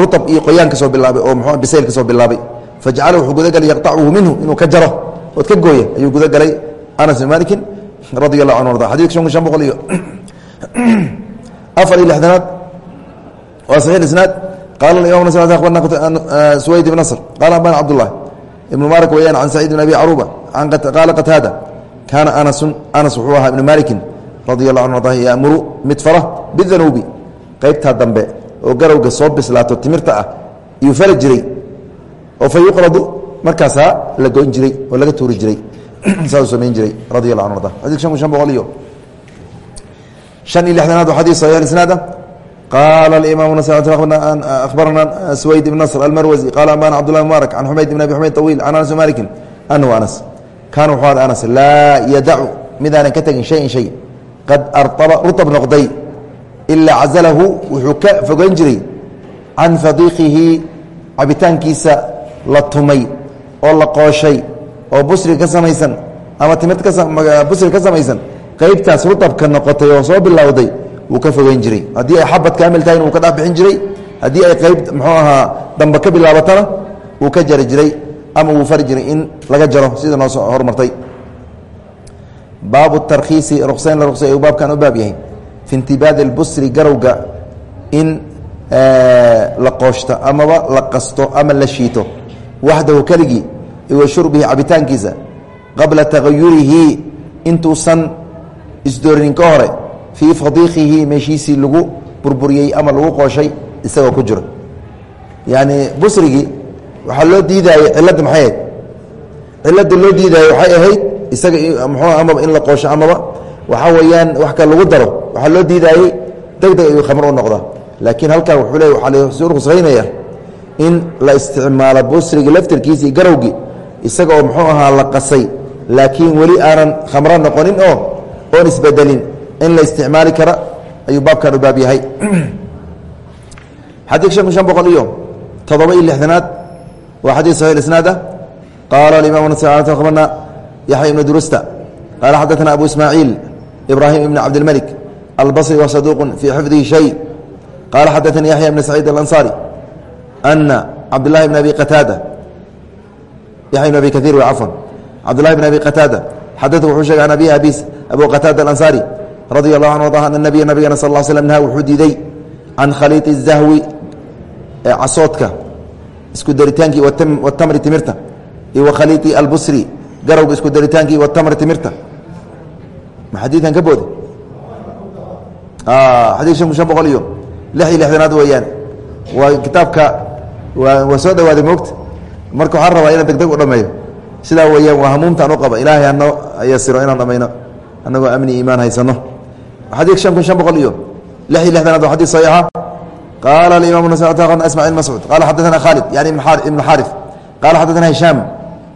rutab iyo qoyaan ka soo bilaabay oo mxu bisayl ka soo bilaabay. Fajacala wuxuu gudagalay yaqtacuhu minhu inuu ka jaro. Ood ka gooya ayuu gudagalay anas malikin radia allahu an xadidka shan kun shan boqol iyo afar iyo lixdanaad. Waa saxiix isnaad. Qaala imam nas abarna suwayd ibn nasr. Qaala abana cabdullah ibnu maarak weyaan can saciid bin abi caruba qaala qataada kaana anasun anas wuxuu ahaa ibnu malikin radi allahu an arda yaamuru mid fara bidanuubi qaybtaa dambe oo garowga soo bislaato timirta ah iyuu fari jiray oo fa yuqradu markaasaa la goyn jiray oo laga tuuri jiray saau samayn jiray radi la an arda xadid shan kun shan boqol iyo han iyo lixdanaad waa xadii saxix isnaada qaala imam abarna swayd ibn nصr almarwazi qala ambana cbdullah mubaarak can xumayd ibn abi xumayd طawiil can anas maliki anhu anas. Kan wuxuu ad anas laa yadacu midaanan ka tegin shayin shay. Qad araba rutab noqday. Ilaa cazalahu wuxuu ka fogeyn jiray can fadiiqihi cabitaankiisa la tumay oo la qooshay oo busri ka samaysan ama timirta busri ka samaysan qaybtaas rutabka noqotay oo soo bilowday wuu ka fogeyn jiray. Haddii ay xabad kaamil tahay wuu ka dhexbixin jiray haddii ay qayb muxuu ahaa dambe ka bilaabatana wuu ka jari jiray ama wuu fari jiray in laga jaro sida noo hormartay baabu tarkiisi ruqsayn la ruqsay baabkan u baab yahay. Fi intibaadi اlbusri garowga in la qooshto amaba la qasto ama la shiito. Waxdahu keligii wa shurbihi cabitaankiisa qabla tagayurihi intuusan isdoorinin ka hore fii fadiikihi meeshiisii lagu burburiyey ama lagu qooshay isagoo ku jiro. Yani busrigii waxaa loo diidayey cilladda maxay ahayd? Cilladda loo diidayey waxay ahayd isaga mxuu amaba in la qoosho amaba? Waxaa weeyaan wax ka lagu daro. Waxaa loo diidaayey deg deg ayuu khamr u noqdaa. Laakiin halkan wuxuu le waxaa lasu ruqsaynaya in la isticmaalo busrigi laftirkiisii garowgii isaga oo muxuu ahaa la qasay laakiin weli aanan khamro noqonin oo oon isbedelin in la isticmaali kara ayuu baabkan u baab yahay xadii shan kun shan boqol iyo toddoba iyo lixdanaad waa xadii saxi isnaad ah qaala aimam abarna yaxya ibnu durusta qaala xadaثna abu ismaaciil ibrahim ibn cabdilmalik albصri wa saduuq fii xifdihi shay qaala xadaثani yaxya ibn saciid alanصari ana cabdاlahi bn abi qataada yaxya ibn abi kaiir w cafwan cabdulahi bn abi qataada xadau wuxuu sheegay an abi abis abu qataada alanصari radi allahu anhu ada ana nabiya nabigana sal l slm naha wuxuu diiday can khaliiط الzahwi casoodka isku daritaankii watamri timirta iyo wa khaliiطi albusri garowga isku daritaankii watamri timirta ma xadiikan ka booda xadii shan kun shan boqol iyo lix iyo lixdanaad weeyaan waa kitaabka waa soo dhawaaday moogta marka waxaan rabaa inaan degdeg u dhameeyo. Sidaa weeyaan waa hamuumtaan u qaba. Ilaahay hanoo yasiro inaan dhamayno. Annagoo amni iimaan haysano. Xadii shan kun shan boqol iyo lix iyo lixdanaad waa xadii saxiixa qaala aimam ismaciil mascuud qaala xadaثana khaalid. Yani ibn xaarif. Qaala xadaثana hishaam.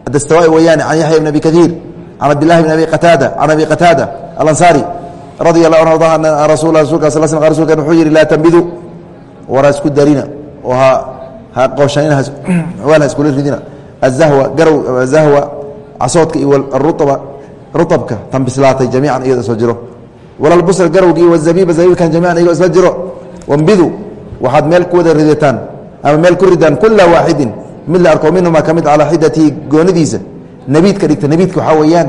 Adastawai weeyaan can yaxya ibn abi kaiir can cabdillahi bn abi qataada can abi qataada alansaari radi allah an arda ana rasul rasulka sal sl rasulkan wuxuu yihi laa tambidu war ha isku darina. Oo ha ha qooshanina waal ha iskula ridina azahwa garow zahwa casoodka iyo aruaba ruabka tan bislaatay jamiican iyado isla jiro. Walalbusra garowga iyo wazabiiba zabiibkan jamiican iyagoo isla jiro. Wambidu waxaad meel ku wada ridataan ama meel ku ridaan kula waaxidin. Mid la arko minhuma ka mid calaa xidatihi goonidiisa nebiidka dhigta nebiidka waxaa weeyaan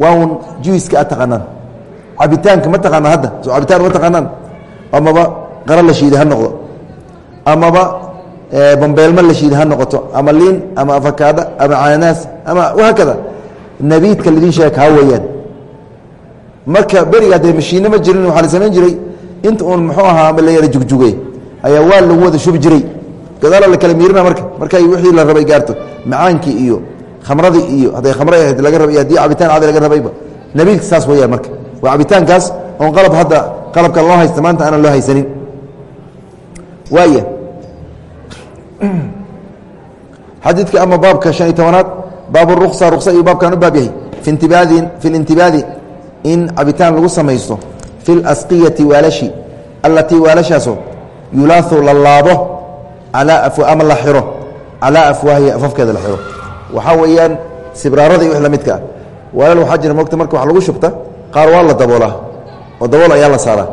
waa un juiska aad taqaanaan. Cabitaanka ma taqaanaa hadda soo cabitaan ma taqaanaan. Amaba qara la shiida ha noqdo. Amaba bambeelma la shiida ha noqoto. Ama liin ama afakaadho ama cananaas ama wahaakada nebiidka lidin sheeg haa weeyaan. Marka berigaa dee mashiine ma jirin waxaa la samayn jiray. Inta uun muxuu ahaa la yara jugjugey ayaa waa lagu wada shubi jiray. Gadaala la kala miirina marka. Markay wixii la rabay gaarto. Macaankii iyo khamradii iyo hadday khamre ahayd laga rabay haddii cabitaan cadi laga rabayba nebiidka saas weeyaan marka. Waa cabitaankaas oon qalab hadda qalabkan loo haysta maanta aanan loo haysanin. Waaya xadiidka ama baabka شhan iyo tobanaad baab الruksa ruksa iyo baabkan u baab yahay fi intibaadi fi اlintibaadi in cabitaan lagu samaysto fi اlasqiyati waalashi allatii waalashaasoo yulaahu la laabo alaa ama la xiro calaa afwaahiha afafkeeda la xiro waxaa weeyaan sibraarada iyo wix la midka ah waalal waxaa jira mogta marka wax lagu shubta qaar waa la daboolaa oo dabool ayaa la saaraa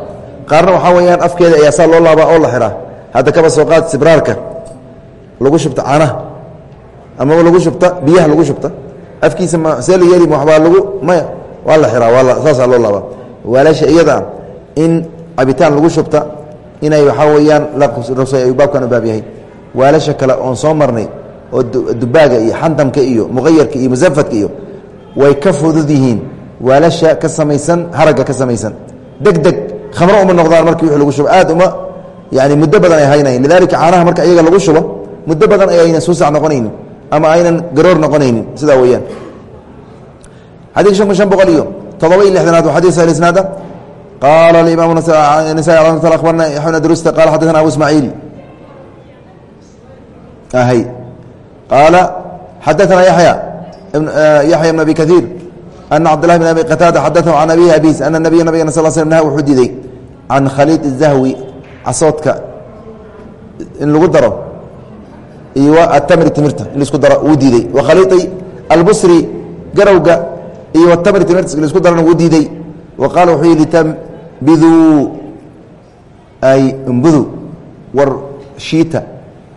qaarna waxaa weeyaan afkeeda ayaa saa loo laabaa oo la xiraa hadda kaba soo qaad sibraarka lagu shubta caanaha. Amaba lagu shubta biyaha lagu shubta. Afkiisa ma see la yeeli waxbaa lagu maya. Waa la xiraa waa saasaa loo laabaa. Waalasha iyada in cabitaan lagu shubta inay waxaa weeyaan larusay ayuu baabkan u baab yahay. Waalasha kale oon soo marnay oo dubaaga iyo xantamka iyo muqayarka iyo musafadka iyo way ka fudud yihiin. Waalasha ka samaysan haragga ka samaysan. Deg deg khamro uma noqdaan markii wii lagu shubo aad uma yani muddo badan ay haynayn. Lidalika caanaha marka iyaga lagu shubo muddo badan ayaynan suusac noqonaynin ama aynan garoor noqonaynin sidaa weeyaan. Xadii shan boqol iyo todoba iyo lixdanaad xadii salisnaada qaala imaam nisaai abarna drusta qala xadana abu ismaaciil hy qaala xadaana yaya yaxya bn abi kaiir ana cabdlahi bn abi qataada xadaahu can abihi abis ana nabiya nabigana sal sl nah wuxuu diiday can khaliid zahwi casoodka in lagu daro iyo atamri timirta in la isku daro wuu diiday. Wa khaliii albusri garowga iyo watamri timirta la isku darana wuu diiday. Wa qaala wuxuu yidhi tambiduu ay imbudu war shiita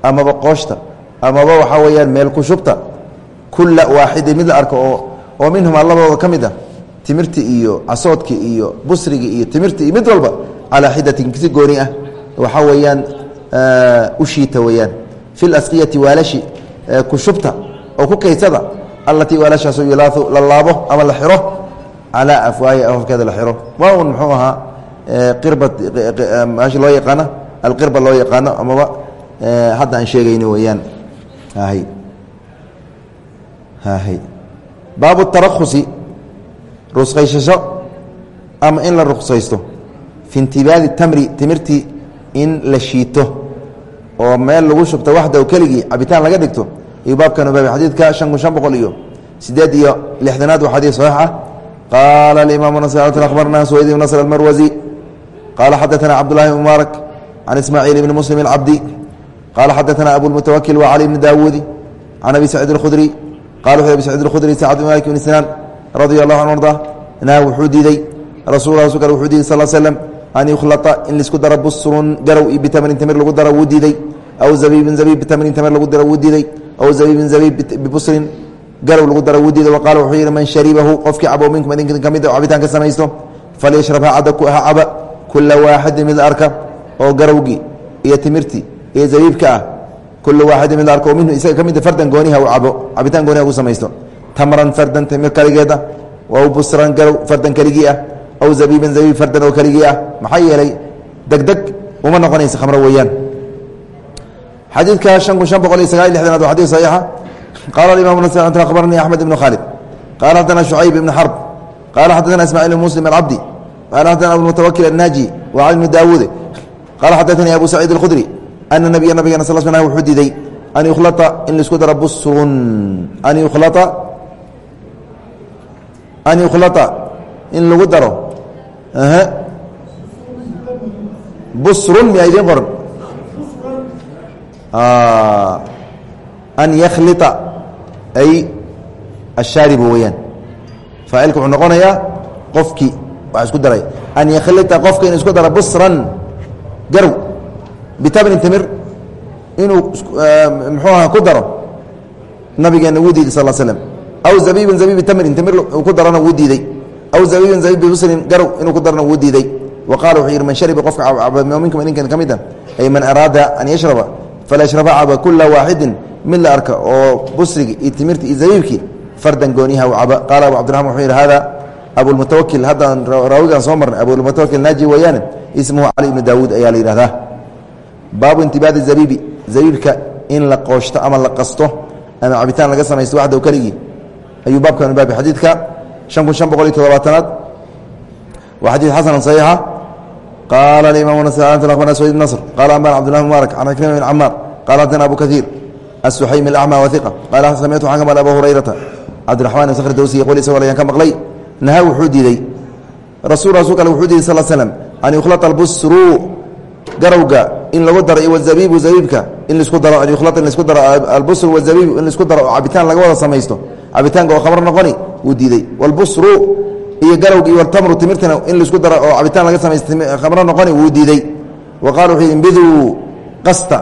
amaba qooshta amaba waxaa weeyaan meel ku shubta kulla waaxidin mid la arko oo oo minhumaa labadooda ka mid ah timirti iyo casoodki iyo busrigi iyo timirti iyo mid walba calaa xidatin si gooni ah waxaa weeyaan u weeyaan fi lasqiyati waalashi ku shubta oo ku kaysada allatii waalashaasoo yulaau la laabo ama la xiro calaa afwaahi afafkeeda la xiro waa un muxuu ahaa qirbad meesha loo yaqaano alqirba loo yaqaano amaba hadda aan sheegayni weeyaan hy hy baabu tarakusi ruskaysasho ama in la ruksaysto fi intibaadi tamri timirtii in la shiito oo meel lagu shubto waxda keligii cabitaan laga dhigto ayuu baabkan baabay xadiidka shan kun shan boqol iyo sideed iyo lixdanaad waa xadiid saxiix ah qaala alimaamu nas akhbarna suwayd ibn nasr almarwasi qaala xadaثana cabdullahi bn mubaarak can ismaaciil ibni muslim alcabdi qaala xadaثana abulmutawakil wa cali bni daawuudi can abi saciid اlkhudri qala wuxu abi sacid اlkhudri sacd bn malik bn sinaan radia allahu an arda naha wuxuu diiday rasul rasulka wuxuu diiday sal slm an yukhlaa in la isku daro busrun garow bitamrin tamir lagu daro wuu aw zabiibin zabiib bitamrin tamir lagu daro wuu aw zabiibin zabiib bibusrin garow lagu daro wuu wa qaala wuxuu yidhi man sharibahu qofkii cabo minkum idinka ka mid a cabitaan ka samaysto falyashrab caba kula waaxidin mid arka oo garowgii iyo timirtii iyo zabiibka ah kula waaxidin mid arka oo minhu isaga ka fardan gooniha uu cabo cabitaan gooniha uu samaysto tamran fardan timir kaligeed ah aw busran garow fardan keligii ah aw zabiiban zabiib fardan oo keligii ah maxaa yeelay degdeg uma noqonaysa khamro weeyaan xadiidka shan kun shan boqol iyo sagaal lixdanaad waa xadid saxiixa qaala alimam nas akhbaranii axmed ibnu khaalid qaala xadana shucayb ibn xarb qaala xadana ismaaciil ibn muslim alcabdi qaala xadana abulmutawakil annaaji wa cali bnu daawuud qaala xadaanii abu saciid alkhudri ana nabiya nabigana sal sl wuxuu diiday an yukhlaa in la isku daro busrun an yukhlaa an yukhlaa in lagu daro busrun miyaa idiin qoran an yakhlia ay ashaaribu weyaan faacilka wuxuu noqonayaa qofkii waa isku daray. An yakhlia qofka isku daro busran garow. Bitamrin timir inuu muxuu aha ku daro nabigeena wuu diiday aw zabiibin zabiibi tamrin timir ku darona wuu diiday aw zabiibin zabiib bibusrin garow inuu ku darona wuu diiday wa qala wuxuu yidhi man shariba qofka minkum idinkan ka mid a ay man araada an yashraba falyashraba caba kula waaxidin mid la arka oo busrigi iyo timirti iyo zabiibkii fardan gooniha caba qaala abu cabdiraxman wuxuu yidhi hada abulmutawakil haddaan raawigaan soo marnay abulmutawakil naaji weeyaane ismuhu cali ibnu daawuud ayaa la yidhahdaa baabu intibaadi zabiibi zabiibka in la qooshto ama la qasto ama cabitaan laga samaysto waxdaw keligii ayuu baabkan baabi xadiidka shan kun shan boqol iyo todobaatanaad waa xadiid xasan saxiixa qaala alimaam akhbarna swayd bn nasr qala ambana cbdullah mubaarak can ikrima bn camaar qala xadana abu kaiir السحيم الأعمى وثقة قال سمعت waxaan ka maqlay abu hurayrata cabdiraxmaan sakhr dawsi qol isagoo ayaan ka maqlay naha wuxuu diiday rasul rasulka ale wuxuu diiday sal slam an yukhlata albusru garowga in lagu daro iyo wazabiibu zabiibka in laisku daro an yukhlata in laisku daro albusru wazabiibu in laisku daro oo cabitaan laga wada samaysto cabitaanka oo khamro noqoni wuu diiday. Walbusru iyo garowga iyo waltamru timirtana in la isku daro oo cabitaan laga samaysto khamro noqoni wuu diiday. Wa qala wuxuu imbiduu qasta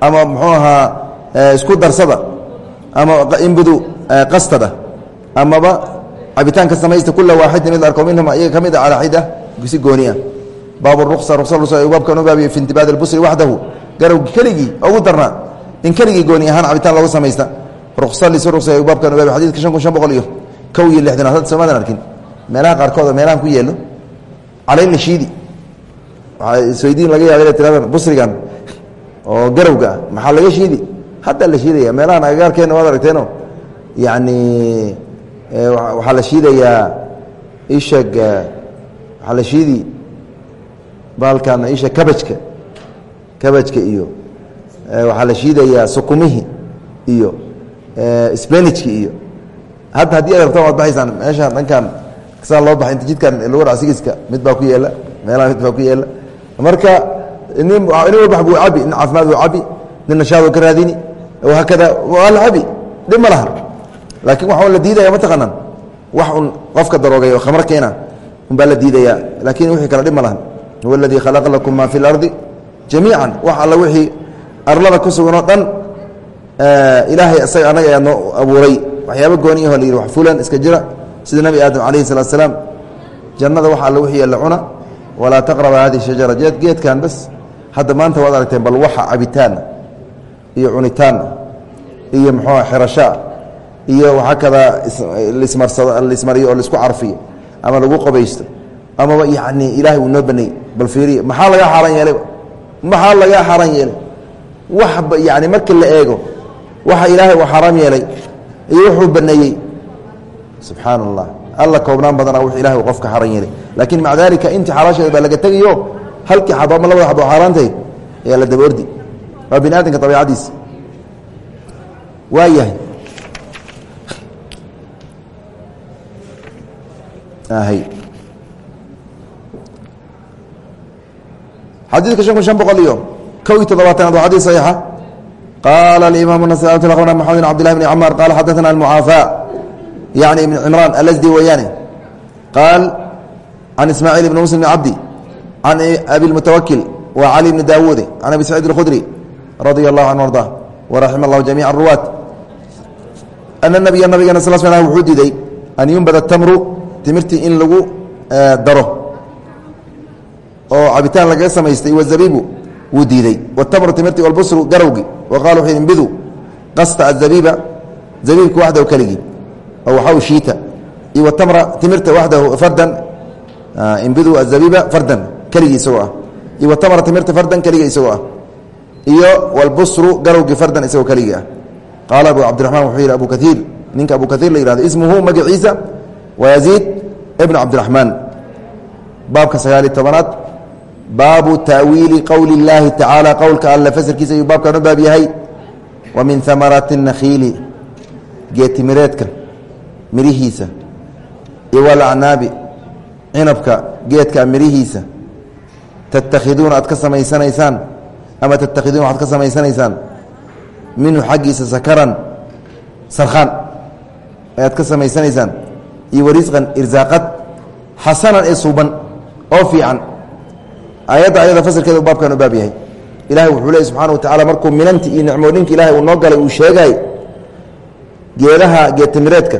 ama muxuu ahaa isku darsada ama imbudu qastada amaba cabitaanka samaysta kula waaxidin mid arko minhum iyaga ka mid a calaa xida si gooni ah. Baabu ruqsa ruqsa baabkan u baabiye fi intibaad albusri waxdahu garowgi keligii ugu darnaa in keligii gooni ahaan cabitaan loogu samaysta. Ruqsa lisu ruqsa baabkan u baabiye xadidka shan kun shan boqol iyo kow iyo lixdanaad soomaadan arkin. Meelaha qaarkood oo meelahan ku yeelo calayn la shiidi waxaa isweydiin laga yaaba inay tirahdaan busrigan oo garowga ah maxaa laga shiidi? Hadda la shiidaya meelahan agagaarkeena waad aragteeno yani waxaa la shiidayaa isheeg waxaa la shiidi baalkan isha kabajka kabajka iyo waxaa la shiidayaa sukumihii iyo sbanijki iyo hadda haddii ad rabtaan waad baxaysaan meeshaan dhankan saa loo baxay inta jidkan lagu dhac sigiska mid baa ku yeela meelaha mid baa ku yeela. Marka nin walba buu cabi nin caafimaad buu cabi nin nashaad ka raadini haakada waa la cabi dhib ma laha. Laakiin waxaa la diidaya mataqaanaan wax un qofka daroogay oo khamro keena unbaa la diidayaa laakiin wixii kale dhib ma lahan. Huwa aladii khalaqa lakum maa fi اlardi jamiica wax alla wixii arlada ku sugan oo dhan ilaahay isaga annaga ayaa noo abuuray waxyaaba gooni aho la yidhi wax fulan iska jira. Sida nebi aadam calayhi salatu salaam jannada wax alla wixii la cuna walaa taqraba hadihi shajara geedkan bas hadda maanta waad aragteen bal waxa cabitaana iyo cunitaana iyo muxuua xirashaa iyo waxaa lismarsado lismariyo oo la isku carfiyo ama lagu qabaysto amaba yacni ilaahay uu noo baneeyey bal fiiriya maxaa laga xaaraan yeelay? Maxaa laga xaaraan yeelay? Waxba yani marka la eego waxa ilaahay uu xaaraam yeelay iyo wuxuu baneeyey. Subxaan allah alla koobnaan badana wux ilaah qofka xaran yeelay. Laakiin maca daalika intii xalaasheeda baa laga tegayo halkii xabo ama labada xabo xaaraantayd ayaa la daboordi. Waa bini aadamka dabeicadiisa waa yahay. Xadiidka an kun shan boqol iyo kow iyo toddobaatanaad waa xadiid saxiixa qala imaam aaqbna maxamud abd lah bn cmar qala xadaana almucaafaa yani ibn cimraan alsdi weeyaane qaal can ismaaciil ibn muslim cabdi can abi mutawakil wa cali bni daawuud can abi saciid اkhudri radia allahu canhu arda waraxima allahu jamiica ruwaat ana nabiya nabigana sal sl wuxuu diiday an yumbada tamru timirtii in lagu daro oo cabitaan lagaga samaystay wazabibu wuu diiday wtamru timirti walbusru garowgi wa qala wuxuu inbidu qasta azabiiba zabiibka waxdahu keligii oo waxaw shiita iyo watamra timirta waxdahu fardan inbidu azabiiba fardan keligii isagoo ah iyo watamra timirta fardan keligii isagoo ah iyo wاlbusru garowgii fardan isagoo keligii ah qaala abu cabdiraxmaan wuxuu yidhi abu kaiir ninka abu kaiir la yihahdo ismuhu magaciisa wayaziid ibn cabdiraxmaan baabka sagaaliy tobanaad baabu taawiili qowli اllaahi tacaala qowlka alle fasirkiisa ayuu baabkan u baab yahay wa min amaraati الnakhiili geetimireedka mirihiisa iyo walacnaabi cinabka geedka mirihiisa tattakhiduuna aad ka samaysanaysaan ama tattakhiduuna waxaad ka samaysanaysaan minhu xaggiisa sakaran sarkhaan ayaad ka samaysanaysaan iyo warisqan irsaaqad xasanan ee suuban oo fiican aayadda ayada fasirkeeda u baabkan u baab yahay. Ilahay wuxuu leey subxana wa tacala markuu minanti iyo nicmooyinka ilaahay uu noo galay uu sheegay geedaha geetimireedka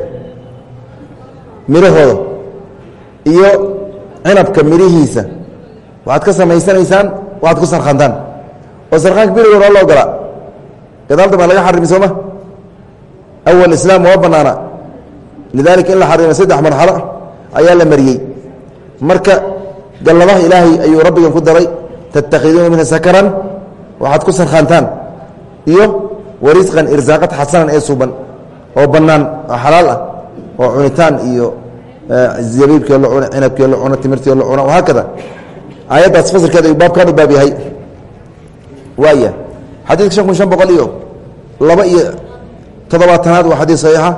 mirahooda iyo cinabka mirihiisa. Waxaad ka samaysanaysaan waxaad ku sarkhantaan oo sarkhaanka birigood waa loo galaa gadaalta baa laga xarimi sooma awal islaam waa banaana. Lidalika in la xarimo saddex marxalo ayaa la mariyey. Marka galladaha ilaahay ayuu rabbigan ku daray tattakhiduuna minha sakaran waxaad ku sarkhaantaan. Iyo warisqan irsaaqad xasanan ee suuban oo bannaan oo xalaal ah oo cunitaan iyo zabiibkii la cuno cinabkii la cuno timirtii la cuno haakada aayaddaas fasirkeeda ayuu baabkan u baab waaya xadiidka shan kun shan boqol iyo laba iyo toddobaatanaad waa xadiid saxiixa.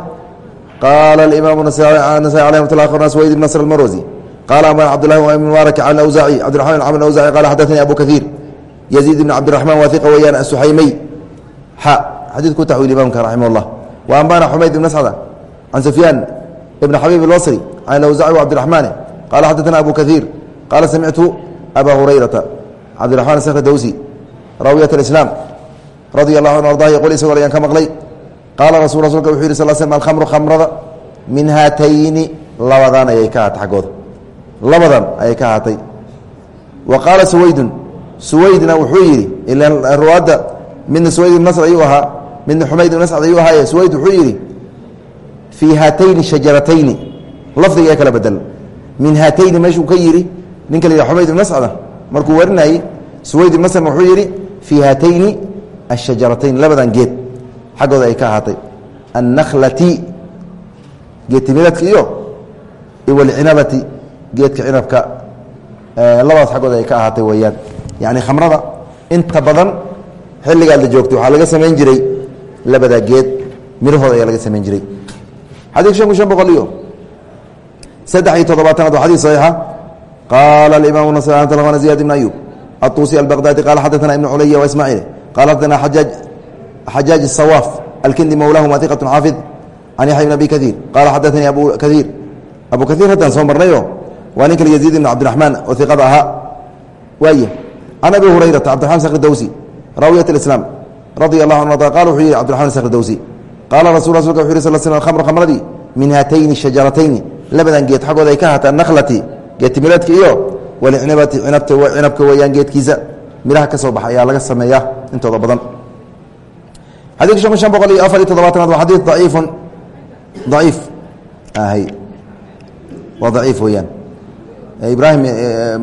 Qaala alimaamu nasai aleh mat lla akhbarna swayd ibn nasr almarwasi qala amana cbdulahi bn mubarak an awsaaci cabdiaman amr awsaaci qala xadaanii abu kaiir yaziid ibn cabdiraxman waa iqa weyaan asuxaymey xa xadiid ku taxwiil imaamka raximah ullah wa ambana xumayd ibn ascada can sufyaan ibn xabiib ilbasri can awsaaci wa cabdiraxmane qala xadaana abu kaiir qaala samictu aba hurayrata cabdiraxman sakhdawsi raawiyat islaam radia allahu an ardah qol isagoo ayaan ka maqlay qaala rasu rasulka wuxuu yih sal sl alkhamru khamrada min haatayni labadan ayay ka ahat xaggooda labadan ayay ka ahaatay. Wa qaala suwaydun suwaydna wuxuu yidhi ila ruwaadda midna suwayd nasr ayuu ahaa midna xumayd ibn nascad suwayd wuxuu yidhi fii haatayni shajaratayni lafdiga kala bedel. Min haatayni meeshuu ka yidhi ninka la yidhah xumayd ibn nascada suwayd ibn nasrna wuxuu yidhi fii haatayni ashajaratayn labadan geed xaggooda ay ka ahaatay. Annakhlati geedtimireedka iyo iwalcinabati geedka cinabka labadaas xaggooda ay ka ahaatay weyaan yani khamrada inta badan xilligaad la joogto waxaa laga samayn jiray labadaa geed midhahooda ayaa laga samayn jiray. Xadiik shan ku shan boqol iyo saddex iyo toddobaatanaad waa xadii saxiixa qaala alimam na ziyad ibn ayub atuusi albaqdaadi qaala xadana ibn culaya waismaaciil qaala xadana ajaa xajaaj isawaaf alkindi mawlaahuma iqat xaafid can yaxya ibn abi kaiir qaala xadaanii abu kaiir abu kaiir haddaan soo marnayo waa nin kale yaziid ibn cabdiraxmaan oo iqada ahaa. Waay can abi hurayrata cabdiraman skr dawsi raawiyat islaam radia allahu an qala wuxuu yihi cbdiraman skr dawsi qaala rasul rasulka wuxu yih sal sl khamr khamradii min haatayni shajaratayni labadan geed xaggooda ay ka haataa nakhlati geedtimireedka iyo walicnabati cinabta cinabka weeyaan geedkiisa midhaha ka soo baxa ayaa laga sameeyaa intooda badan. Xadidka shan kun shan boqol iyo afar iyo todobaatanaad waa xadiid daciifun daciif ahy waa daciif weeyaan ibrahim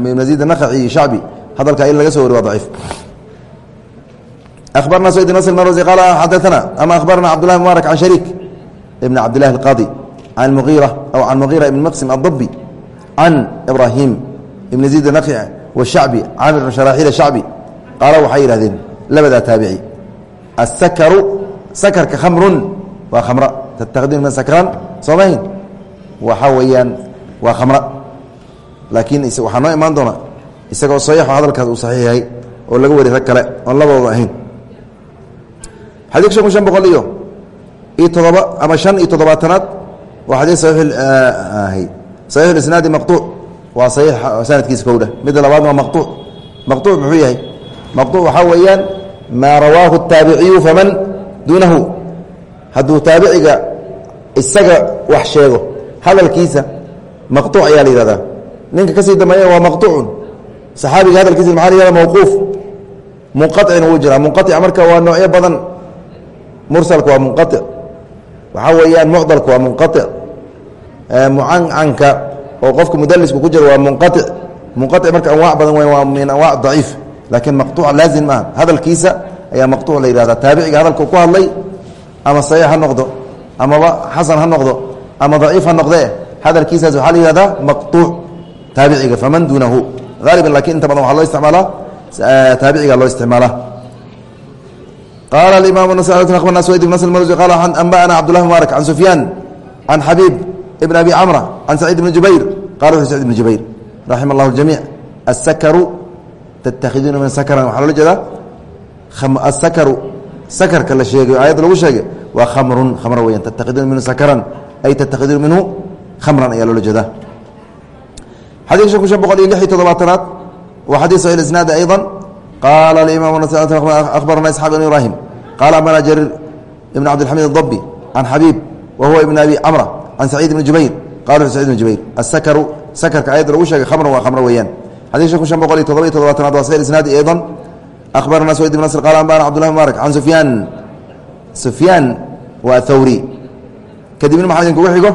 ibn aziid anakhaci shacbi hadalka in laga so wari waa daciif أخبرنا سيد نصر المروزي قال حدثنا أما أخبرنا عبد الله مبارك عن شريك ابن عبد الله القاضي عن المغيرة أو عن مغيرة بن مقسم الضبي عن إبراهيم بن زيد النخعي والشعبي عامر بن شراحيل الشعبي قال وحير هذين لبدا تابعي السكر سكر كخمر وخمر تتخذون من سكران صومين laakiin waxaa noo imaan doona isagoo saxiixo hadalkaas uu saxiix oo laga wari kale oon labadooda ahayn. Xadii shan boqol iyo iyo ama shan iyo toddobaatanaad waa xadii saxiixahay saxiix isnaadi maqtuuc. Waa saxiix sanadkiisa kowdha midda labaadna waa maqtuuc. Maqtuuc muxuu yahay? Maqtuuc waxaa weeyaan maa rawaahu taabiciyu faman duunahu. Hadduu taabiciga isaga wax sheego hadalkiisa maqtuuc ayaa la yidhahdaa ninka ka sii dambeeya waa maquucun saxaabiga hadalkiisa maaa la mawquuf? Munqacina wuu jiraa. Munqaic marka waa noocyo badan. Mursalku waa munqaic waxaa weeyaan mucdalku waa munqaic mucancanka oo qofka mudalisku ku jira waa munqaic munqaic marka anwaac badan weyn waa min anwaac daciif. Laakiin maqtuuc laazim maaha. Hadalkiisa ayaa maqtuuc la yihahda taabiciga hadalku ku hadlay ama saxiix ha noqdo amaba xasan ha noqdo ama daciif ha noqdee hadalkiisaas waxaa la yihahdaa maqtuuc taabiciga faman duunahu? Haaliban laakiin inta badan waxaa loo isticmaalaa taabiciga loo isticmaalaa. Qala imam abarna swayd bn mrsi qala anba'ana cabdulahi mubaarak can sufyaan can xabiib ibn abi camra can saciid ibni jubayr. Qala wuxu sacid ibn jubayr raxima allahu ljamiic asakaru tattakhiduuna min sakran waxaa loola jeedaa asakaru sakarka la sheegay ayadda lagu sheegay waa khamrun khamr weyan tattakhiduuna minhu sakran ay tattakhiduuna minhu khamran ayaa loola jeedaa xadidka shan kun shan boqol iyo lix iyo toddobaatanaad waa xadii saxiix isnaadi ayضa qala imam abarana isxaaq ibn ibrahim qala ambana jariir ibn cabdilxamid الضbi can xabiib wa huwa ibn abi camra can saciid ibni jubayr qala sacid ibn jubayr asakaru sakarka ayadda lagu sheegay khamran waa khamro weeyaan xadii shan kun shan boqol iyo todoba iyo todobaatanaad waa saxiix isnaadi ayضa akhbarana swayd ibn nasr qala ambana cabdullahi mubaarak can sufyaan sufyaan waa thawri kadibna maxaa idinkugu xigo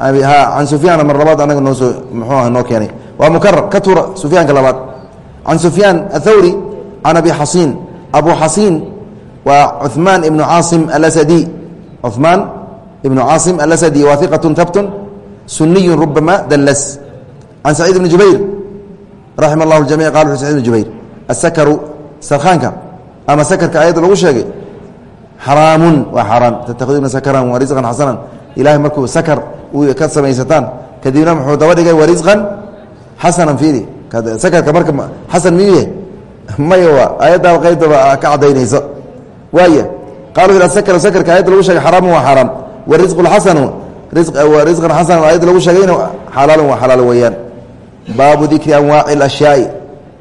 can can sufyaan mar labaad anaga noo soo muxuu ah noo keenay waa mukarar ka tuura sufyaanka labaad can sufyaan athawri can abi xasiin abu xasiin waa cuثmaan ibnu caasim alasadi cuثmaan ibnu caasim alasadi waa iqatun tabtun suniyu rubama dallas can saciid ibni jubayr raxima اllah jamic qala wuxu sacid ibn jubayr asakaru sarkhaanka ama sakarka ayadda lagu sheegay xaraamun waa xaaraan tatakhiduuna sakran wa risqan xasanan ilahay markuu sakar ka samaysataan. Kadibna muxuu daba dhigay warisqan xasanan fiiri sakarka marka xasan miyuu yahay? Maya waa ayaddaa qaybtaba ka cadaynayso waaya qala sakr sakarka ayadda lagu sheegay xaraamun waa xaaraam warisqu lxasanu risqan xasanan ayadda lagu sheegayna xalaalun waa xalaal weeyaan. Baabu dikri anwaaci اlashyaai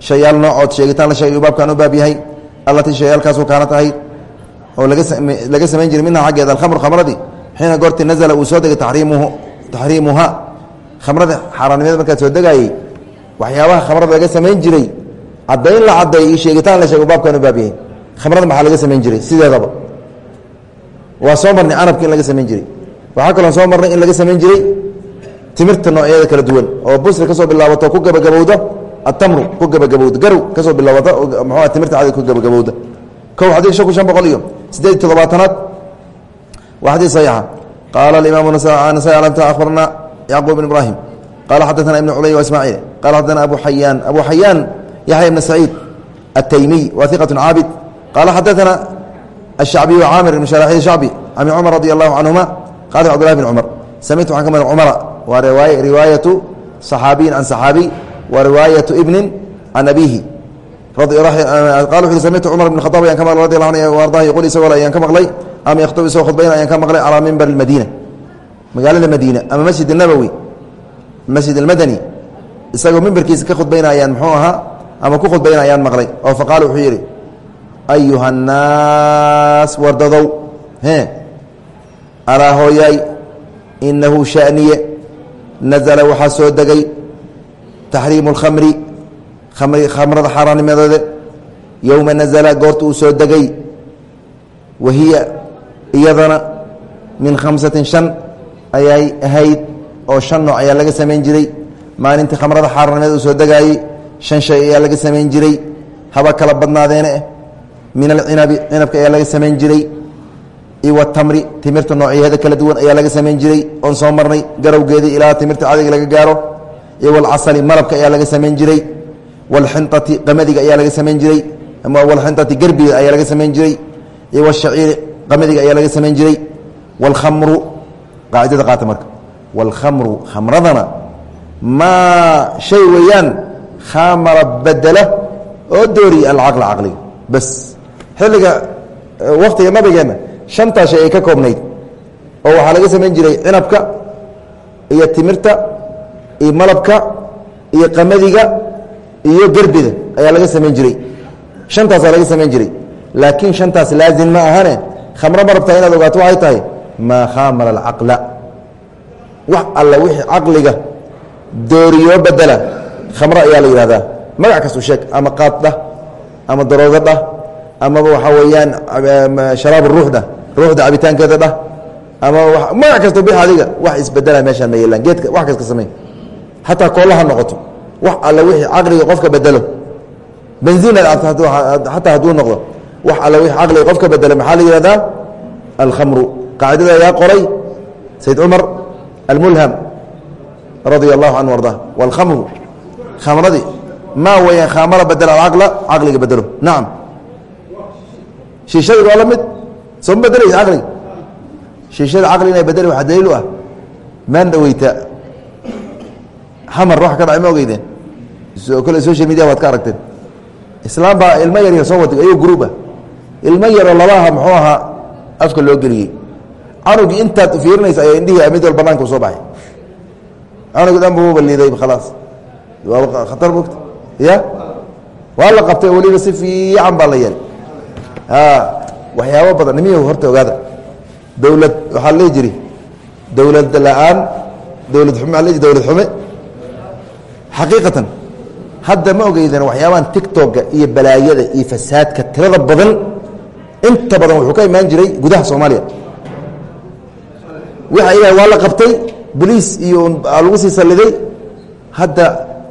shayaal noocood sheegitaan la sheegay baabkaan u baab yahay. Allatii shayaalkaasoo kaana tahay oo laga samayn jiray minha xaggeeda alkhamr khamradii xiina goorti nazla uu soo degay taxriimuha khamrada xaaraanimada markaa soo degaayey waxyaabaha khamrada laga samayn jiray cadayn la cadeey iyo sheegitaan la sheego baabkan u khamrada maxaa laga samayn jiray sideedaba waa soo marnay canabka in laga samayn jiray waxaa kaloo soo marnay in laga samayn jiray timirta noocyada kala duwan oo busri ka soo bilaabato ku gabagabowda atamru ku gabagabowda garow ka soo bilaabata mxua timirta cadi ku gabagabowda kow xadii shan kun shan boqol iyo sideed iyo toddobaatanaad wa xadiis saxiixa qaala alimaam nasai alabta akhbarna yacquub bn ibraahim qala xadana ibn culey wa ismaaciil qala xadana abu xayaan abu xayaan yaxya ibn saciid ataymiy wa iqat caabid qala xadana ashacbiyu caamir ibn sharaxid shacbi an cumar radi allahu canhuma qala cbdillahi bn cumar samictu waxaan ka maqlay cumara waa riwaayatu صaxaabiyin can صaxaabiy wa riwaayatu ibnin can abiihi qala wuxu samictu cumar ibn khaaab ayaan ka maqlay? Radi allahu an ardah yqul isagoo ayaan ka maqlay? Ama yakhtub isagoo khudbayna ayaan ka maqlay calaa mimbar اmadina magaalada madiina ama masjid nabowi masjid almadani. Isagoo mimbarkiisa ka khudbaynayaan muxuu ahaa ama ku khudbaynayaan maqlay. Oo faqaala wuxuu yidhi ayuha annaas wardadow he alaa hooyaay inahu shaniye nazala waxaa soo degay taxriimu اlkhamri khamri khamrada xaaraanimadeeda yowma nazala goorta uu soo degay wa hiya iyadana min khamsatin shan ayay ahayd oo shan nooc ayaa laga samayn jiray. Maalintii khamrada xaaraanimeed uu soo degaayey shan shay ayaa laga samayn jiray. Haba kala badnaadeene min alcinabi cinabka ayaa laga samayn jiray. Iwatamri timirta noocyaheeda kala duwan ayaa laga samayn jiray. Oon soo marnay garowgeedii ilaa timirta cadiga laga gaaro. Iwalcasali malabka ayaa laga samayn jiray. Walxinati qamadiga ayaa laga samayn jiray. Ama walxinati gerbiga ayaa laga samayn jiray. Iwashaciiri qamadiga ayaa laga samayn jiray. Walkhamru qaacidada qaata marka. Walkhamru khamradana maa shay weeyaan khamara bedela oo dooriya alcaqla caqliga. Bas xilliga waktiga nabigeenna shantaa shay ay ka koobnayd oo waxaa laga samayn jiray cinabka iyo timirta iyo malabka iyo qamadiga iyo gerbida ayaa laga samayn jiray. Shantaasaa laga samayn jiray. Laakiin shantaas laazim ma ahane khamro ma rabtaa inaad ogaato waxay tahay maa khamara alcaqla. Wax alla wixii caqliga dooriyoo bedela khamro ayaa la yidhahdaa. Magac kastu sheeg ama qaad dhah ama daroogo amaba waxaa weeyaan sharaab ruux dhah ruuxda cabitaankeeda dhah ama magac kasta bix adiga wax isbedela meeshaan ma yeelaan geedka wax kaska samey xataa koolaha noqoto wax alle wixii caqliga qofka bedelo benziin xataa hadduu noqdo wax alle wixii caqliga qofka bedelo maxaa la yihahdaa alkhamru. Qaacidada ayaa qoray sayd cumar almulham radia allahu canhu arda walkhamru khamradii maa weyaan khamara bedela alcaqla caqliga bedelo. Nacam shiishadii waa la mid. Soo ma bedelaysa caqliga? Shiishada caqli inay bedeli waxaa daliil u ah. Maan dhaweyta xamar wax ka dhacay ma ogeydeen? Kole social media waad ka aragteen. Islaam baa ilmo yar yar soo waday ayuu gruup ah ilmo yaroo labaha muxuu ahaa afka loo geliyey. Canugii intaad fiirinaysa ayaa indhihii mid wal banaanka soo baxay. Canugi dhan bu baliiday khalaas. Waa khatar mogta ya? Waa la qabtay weliba si fiican baa la yeelay. Waxyaabo badan. Nimiy horta ogaada. Dowlad waxaa lehi jiri dowlad la'aan dowlad xume aa dowlad xume. Xaqiiqatan hadda ma ogeydan waxyaabahan tictokga iyo balaayada iyo fasaadka tirada badan inta badan wuxuu ka imaan jiray gudaha soomaaliya. Waxa waa la qabtay boliis iyo lagu sii saliday. Hadda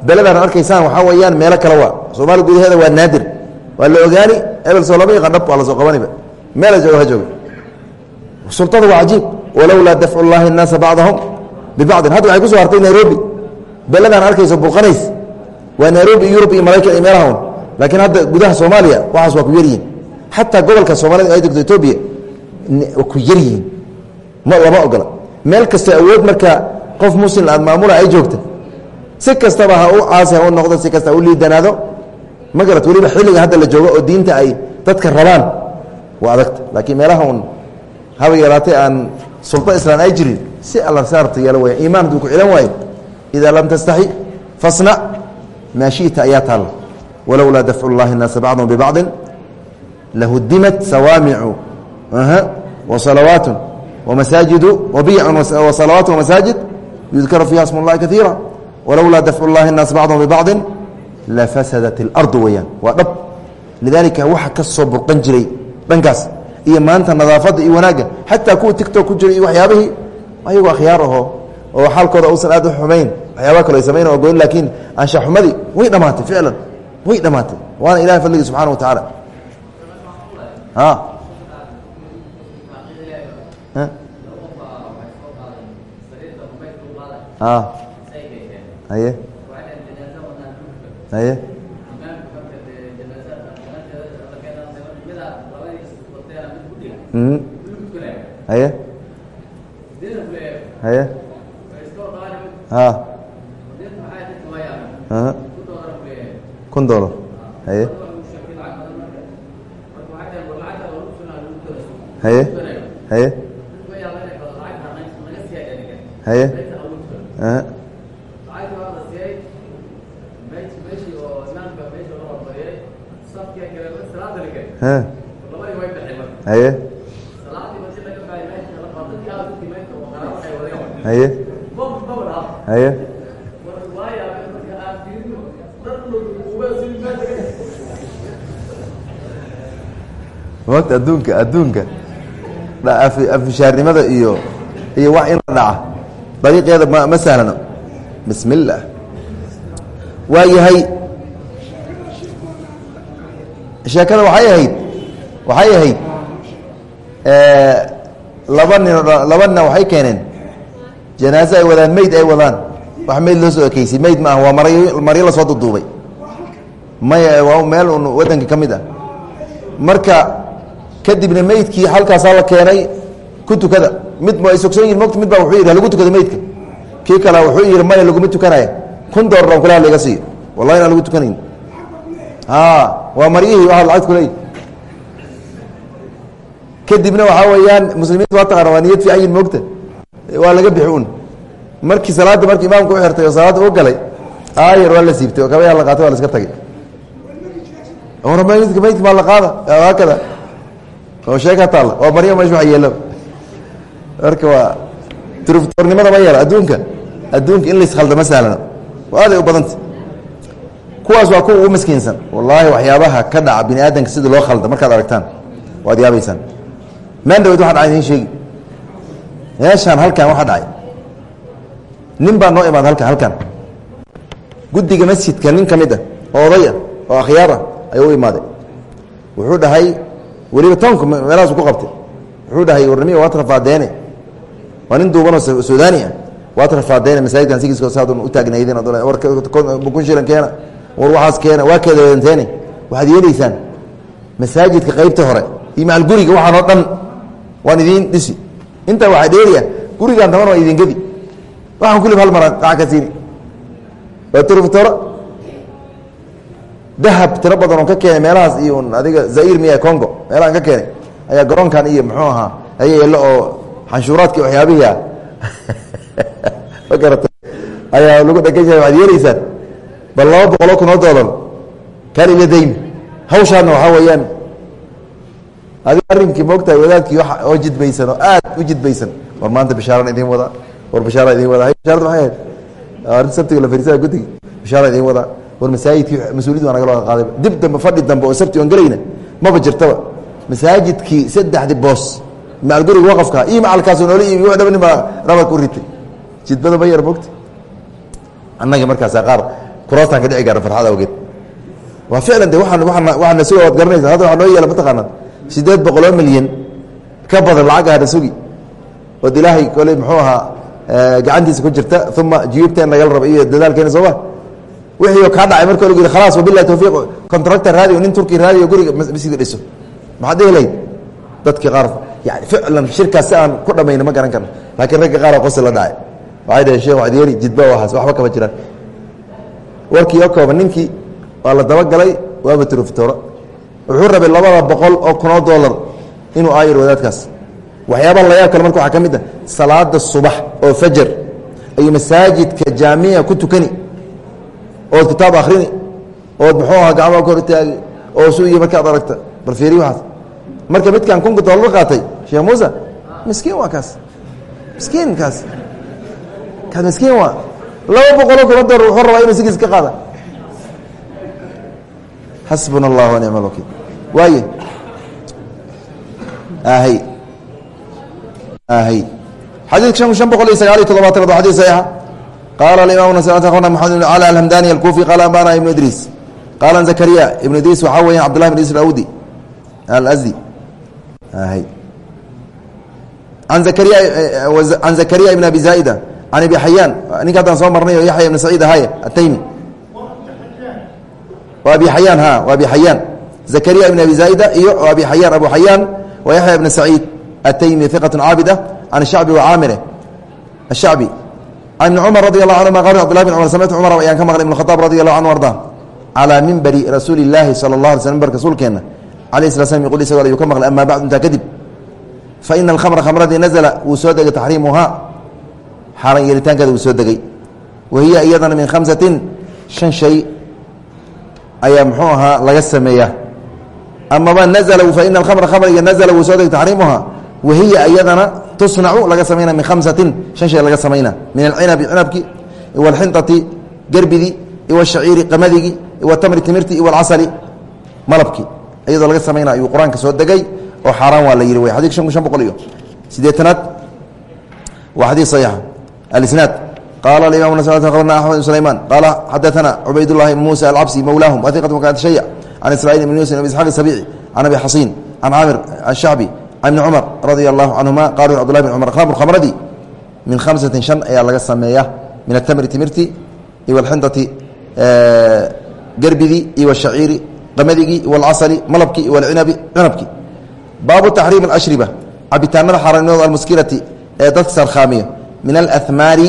beledaan arkaysaan waxaa weeyaan meelo kale waa. Soomaaliya gudaheeda waa naadir. Waa la ogaani ebel soo lama yaqaan dhab waa la soo qabaniba meela jooga ha jooga. Sultada waa cajiib. Walowlaa dafcu llaahi الnaasa bacdahum bibacdin. Hadda waxay ku soo hartay nairobi. Beledaan arkayso buuqanays. Waa nairobi yurub iyo maraykan iyo meelaha un laakiin hadda gudaha soomaaliya waxaas waa ku yaryihiin xataa gobolka soomaalida ay degto etoobiya ku yaryihiin ma lama ogola. Meel kasta awood markaa qof muslim aad maamula ay joogta. Si kastaba ha u caasi ha u noqdo si kasta u liidanaado ma garat weliba xilliga hadda la joogo oo diinta ay dadka rabaan. Waa adagta laakiin meelaha un haba yaraatay aan sulda islaan ay jirin si alla saarta yeelo waya iimaan hadduu ku cilan waayo idaa lam tastaxi fasnac maa ayaa taalla. Walowlaa dafcu llahi naasa bacdahum bibacdin lahudimat sawaamicu wasalawaat wamasaajidu wabiicu wasalawaat wamasaajid yudkaru fiiha sm اllahi kaiira walowlaa dafcu llahi الnaasa bacdhm bibacضi lafasadat اlardu weyaan waa dhab lidaalika waxa ka soo burqan jiray dhankaas iyo maanta nadaafadda iyo wanaagga xataa kuwa tictok ku jiray iyo waxyaabihii ayagoo akhyaar aho oo xaalkooda uusan aad u xumayn waxyaaba kalo ay samayn oo goyn laakiin anshaxumadii way dhammaatay ficlan way dhammaatay waana ilahay fadligii subxana wa tacaala a a haye haye haye haye kun dolar haye haye? Haye? Haye? Haye? Haye? Haye? Wata adduunka adduunka afishaarnimada iyo iyo wax in la dhaca. Dariiqeeda ma sahlano. Bismi اllah waa yahay sheekada waxay ahayd waxay ahayd laba nin laba nina waxay keeneen janaaze ay wadaan meyd ay wadaan. Wax meyd loo soo ekeysay meyd ma aha waa maryo maryo la soo duduubay. May waa meel un waddanka ka mid ah. Marka kadibna meydkii halkaasaa la keenay ku mid ma ay sogsoon yihiin mid baa wuxuu yidhi halagu tukado meydka kii kale wuxuu yidhi maya laguma tukanaya kun doolar kula hadla iga siiyo wallahi inaan lagu tukanayn. Waa maryihii waa lacag kuleey kadibna waxaa weeyaan muslimiinta waa taqana waa niyad fiican waa laga bixi markii salaadda markii imaamka u xirtay oo salaadda galay aayar waa siibtay oo kabayaa la qaatay waa la iska tagay. Maydka maa la qaada? Haakada sheeka taalla oo maryo meesha wax yeelo. Marka waa turuftoornimada ma yeela adduunka adduunka in laishalda ma sahlano waa aaday u badanta kuwaas waa kuwa ugu miskiinsan. Wallaahi waxyaabaha ka dhaca bini aadamka sida loo khalda markaad aragtaan waad yaabaysaan maan dhaweyd waxa dhacay idiin sheegi. Meeshaan halkan waxa dhacay. Nin baa noo imaada halkan halkan. Guddiga masjidka nin ka mid ah oo oday ah oo akhyaar ah ayuu u imaaday. Wuxuu dhahay weliba toonku meelahaasu ku qabtay. Wuxuu dhahay warnimiya waad rafaadeene waa nin duubanoo suudaani ah. Waad rafaadeene masaajidkan sigiisko saadun u taagnaydeen war kun shilan keena war waxaas keena waa keedadanteene waxaad yeelaysaan masaajidka qaybta hore iyo macal guriga waxaan oo dhan waan idiin dhisi. Intaa waxaa dheeriya gurigaan daban waa idin gedi waxaan kulib hal maraan qac ka siini. Waa turuftooro dahab tiro badan oon ka keenay meelahaas iyo adiga zair miya congo. Meelahaan ka keenay. Ayaa garoonkan iyo muxuu ahaa aya yeelo oo xanshuuraadki waxyaabihii ah ma garata ayaa lagu dhagan yahay waxaad yeelaysaan. Bal laba boqoloo kun oo doolar. Kan ila dayn hawshaana waxaa weeyaan adi arrinkii moogtahay wadaadkii oo jidbaysan oo aad u jidbaysan. War maanta bishaaran idiin wadaa war bishaara idiin wadaa bishaarad maxay ahayd? Arrin sabtiga la fariisada guddiga bishaara idiin wadaa war masaajidkii mas'uuliyad waa naga loo qaaday. Dib dambe fadhi dambe oo sabti oon gelayna maba jirtaba. Masaajidkii saddexdii boos macal guriga waqafka iyo macalkaasoo noola iibi wax dhaba nin baa rabadka u ritay jidbada ma yar mogta annaga markaasaa qaar kuraastaan ka dhici gaara farxad awgeed. Waa ficlan de waaan waaan waxaana suga waad garanaysa hadda waxaa noo yeela mataqaanaa siddeed boqoloo milyan ka badan lacag ahna sugi ood ilaahay koley muxuu ahaa gacantiisa ku jirta uma jiyubteen lagala raba iyo dadaalkeena sooma wixii kaa dhacay marka lgu khalaas wabilahi tawfiiq contractor raadi o nin turki raadi o guriga masjidka dhiso maxaad dhihi lahayd? Dadkii qaar yani ficlan shirkaas si aan ku dhamayna ma garan karno. Laakiin ragga qaar oo qosi la dhacay. Waxay dhaheen sheekh waxad yeeli jidba ahaas waxba kama jiraan. Warkii oo kooban ninkii waa la dabagalay waaba turuftooro wuxuu rabay labada boqol oo kunoo dollar inuu aayir wadaadkaas. Waxyaaba layaab kale marka waxaa ka mid ah salaada subax oo fajar. Ayuu masaajidka jaamica ku tukani ood kitaab akrini ood muxuu aha gacmaa taagi oo su markaad aragta. Bal fiiri waxaas. Marka midkaan kunka dollar qaatay sheekh muuse miskiin waa kaas. Miskiin kaas. Kaas miskiin waa. Laba boqoloo kuna dollar wuxuu rabaa inuu sigiis ka qaada. Xasbuna allah wanicma alwakiil waaye. Ahy ahy xadiidka shan boqol iyo sagaal iyo toddobaatan waa xadis saxiixa maxamed ibn cala alhamdani alkufi qaala ambana ibnu idriis qaala zakariya ibnu idriis waxaa weya cabdullah ibn idriis alawdi alazdi ahy an zakariya ibn abi zaa'ida can abi xayaan ninka haddaan soo marnay oo yaxya ibn saciid ahaye ataymi abi xayaan ha abi xayaan zakariya ibn abi zaa'ida iyo abi xayaan abu xayaan wa yaxya ibn saciid ataymi iqat caabid ah can shacbi wa caamire ashacbi ibni cumar radi allahu anhuma qala cbdullah bin cumar samictu cumar ayaan ka maqlay ibn khataab radi allahu canhu arda. Calaa mimbari rasuuli illaahi sala allah alay sl mimbarka rasuulkeenna alayh sala slam yqul isagoo ayuu ka maqlay amaa bacdu intaa kadib. Fa ina alkhamra khamradii nazla wuu soo degay taxriimuhaa xaaraan yeelitaankeeda uu soo degay. Wahiya iyadana min khamsatin shan shay ayaa muxuu ahaa laga sameeya amaba nazla faina alkhamra khamriga nazla wuu soo degay taxriimuha wahiya iyadana tusnacu laga samayna min khamsatin shan shay laga samayna min alcinabi cinabki iwalxinطati gerbidii iwashaciiri qamadigi iwatamri timirti iwalcasali malabki. Iyadoo laga samayna ayuu qur'aanka soo degay oo xaaraan waa la yihi way xadidka shan boqol iyo sideetanaad waa xadiid saxiixa alisnaad. Qaala aimam abarna axmed bn sulayman qaala xadaana cubaydاllahi bn muusa alcabsi mowlaahum aiqat makan shaya can israiil bn yusuf bn isxaaq sabici can abi xasiin can caamir ashacbi ibni cumar radia allahu canhuma qalu cbdullahi bn cumar khamru khamradii min khamsatin shan ayaa laga sameeya min atamri timirti iwalxindati gerbidii iwashaciiri qamadigi iwalcasali malabki iwalcinabi cinabki baabu taxriim alashriba cabitaanada xaaraanimooda almuskirati ee dadka sarkhaamiya min alahmaari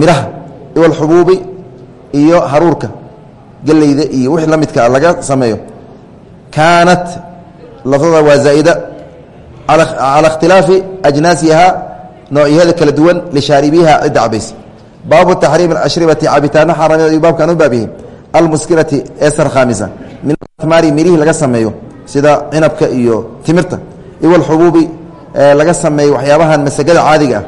miraha iwalxubuubi iyo haruurka geleyda iyo wixii la midka laga sameeyo. Kaanat lafdada waa zaa'ida cala ikhtilaafi ajnaasiha noocyaheeda kala duwan lishaaribiha cidda cabaysa baabu taxriim ashribati cabitaano xaaraamiyada ayuu baabkan u baabiyey almuskirati ee sarkhaamisa min ahmaari mirihii laga sameeyo sida cinabka iyo timirta iwalxubuubi laga sameeyo waxyaabahan masagada caadiga ah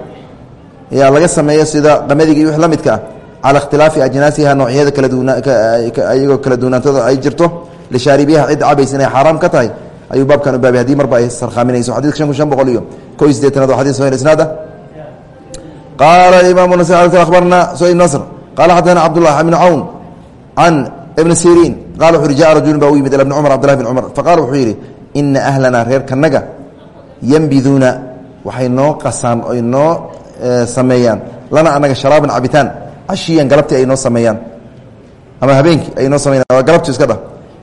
ayaa laga sameeyo sida qamadiga iyo wix la midka ah cala ikhtilaafi ajnaasiha noocyada kala duayagoo kala duwanaantooda ay jirto lishaaribiyaha cidda cabaysa inay xaaraam ka tahay ayuu baabkan u baabay haddii marba ay sarkhaaminayso xadidka shan kun shan boqol iyo ko iyo sideetanaad waa xadis sahih isnaad ah. Qaala imaamu nas akhbarna suhayb nasr. Qaala xadana cabdullah ibnu cawn can ibni siriin. Qala wuxu uhi jaa rajulun baa u yimid ila bni cumar abdullah bn cumar. Faqala wuxuu yidhi ina ahlanaa reerkanaga yembiduuna waxay noo qasaan oy noo sameeyaan. Lana anaga sharaaban cabitaan cashiyan galabtii ay noo sameeyaan. Ama habeenkii ay noo sameyan waa galabtu iska dhah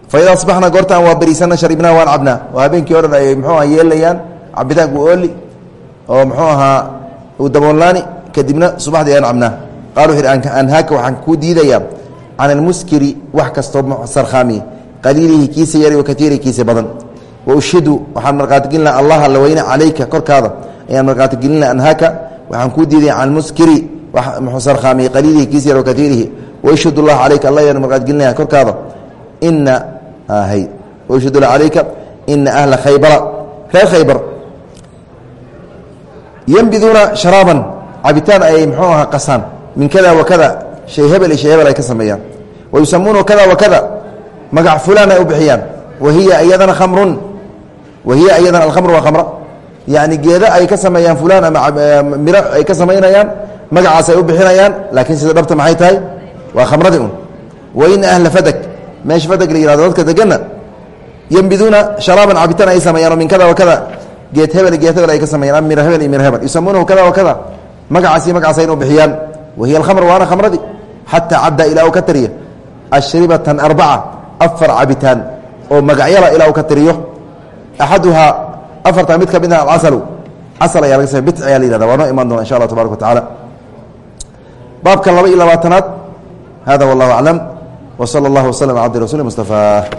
fa idaa asbaxna goortaan waa beriisana sharibnaa waan cabnaa. Oo habeenkii o dhan ay muxuu aha yeelayaan cabitaanku ooli oo muxuu ahaa uu daboolnaani kadibna subaxdii ayaan cabnaa. Qaal wuxu yidhi anhaaka waxaan kuu diidayaa can almuskiri wax kastoo sarkhaamiye qaliilihi kiisa yari wa katiiri kiisa badan. Wa ushidu waxaan marqaatigelina allah alla weyne calayka korkaada. Ayaan marqaatigelina anhaaka waxaan kuu diidaya can muskiri sarkhaamiye qaliilihi kiisa yar wa katiirihi. Wayshhad allah calayka wayshhad calayka ina ahla khaybara reer khaybar. Yembiduuna sharaaban cabitaan ayay muxuu ahaa qasaan. Min kada wa shay hebel iyo shay hebel ay ka sameeyaan. Wa kada wa magac fulaan ay u bixiyaan. Wa iyadana khamrun wa iyadana alkhamru waa khamra. Yacni geeda ay ka sameeyaan fulaan ama miro ay ka samaynayaan magacaas ay u bixinayaan laakiin sida dhabta maxay tahay? Waa khamradii un. Wa ina ahla fadag meesha fadag la yihahdo dadka deganna yembiduuna sharaaban cabitaan ay sameeyaan oo min kada wa kada geed hebel geed hebel ay ka sameeyaan miro hebel iyo miro hebel. Yusamuunahu kada wa kada magacaasi magacaas ayna u bixiyaan wahiy alkhamr waana khamradii xataa cadda ilaa u ka tiriyo. Ashribatan arbaca afar cabitaan. Oo magacyala ilaa u ka tiriyo. Axaduhaa afarta mid ka mid ah alcasalu casal ayaa laga samey bit ayaa la yihahda waa noo imaan doona insha allah tabarak wa tacaala. Baabkan laba iyo labaatanaad hada wallahu aclam sala allahu waslm ala abdi rasuli mustafa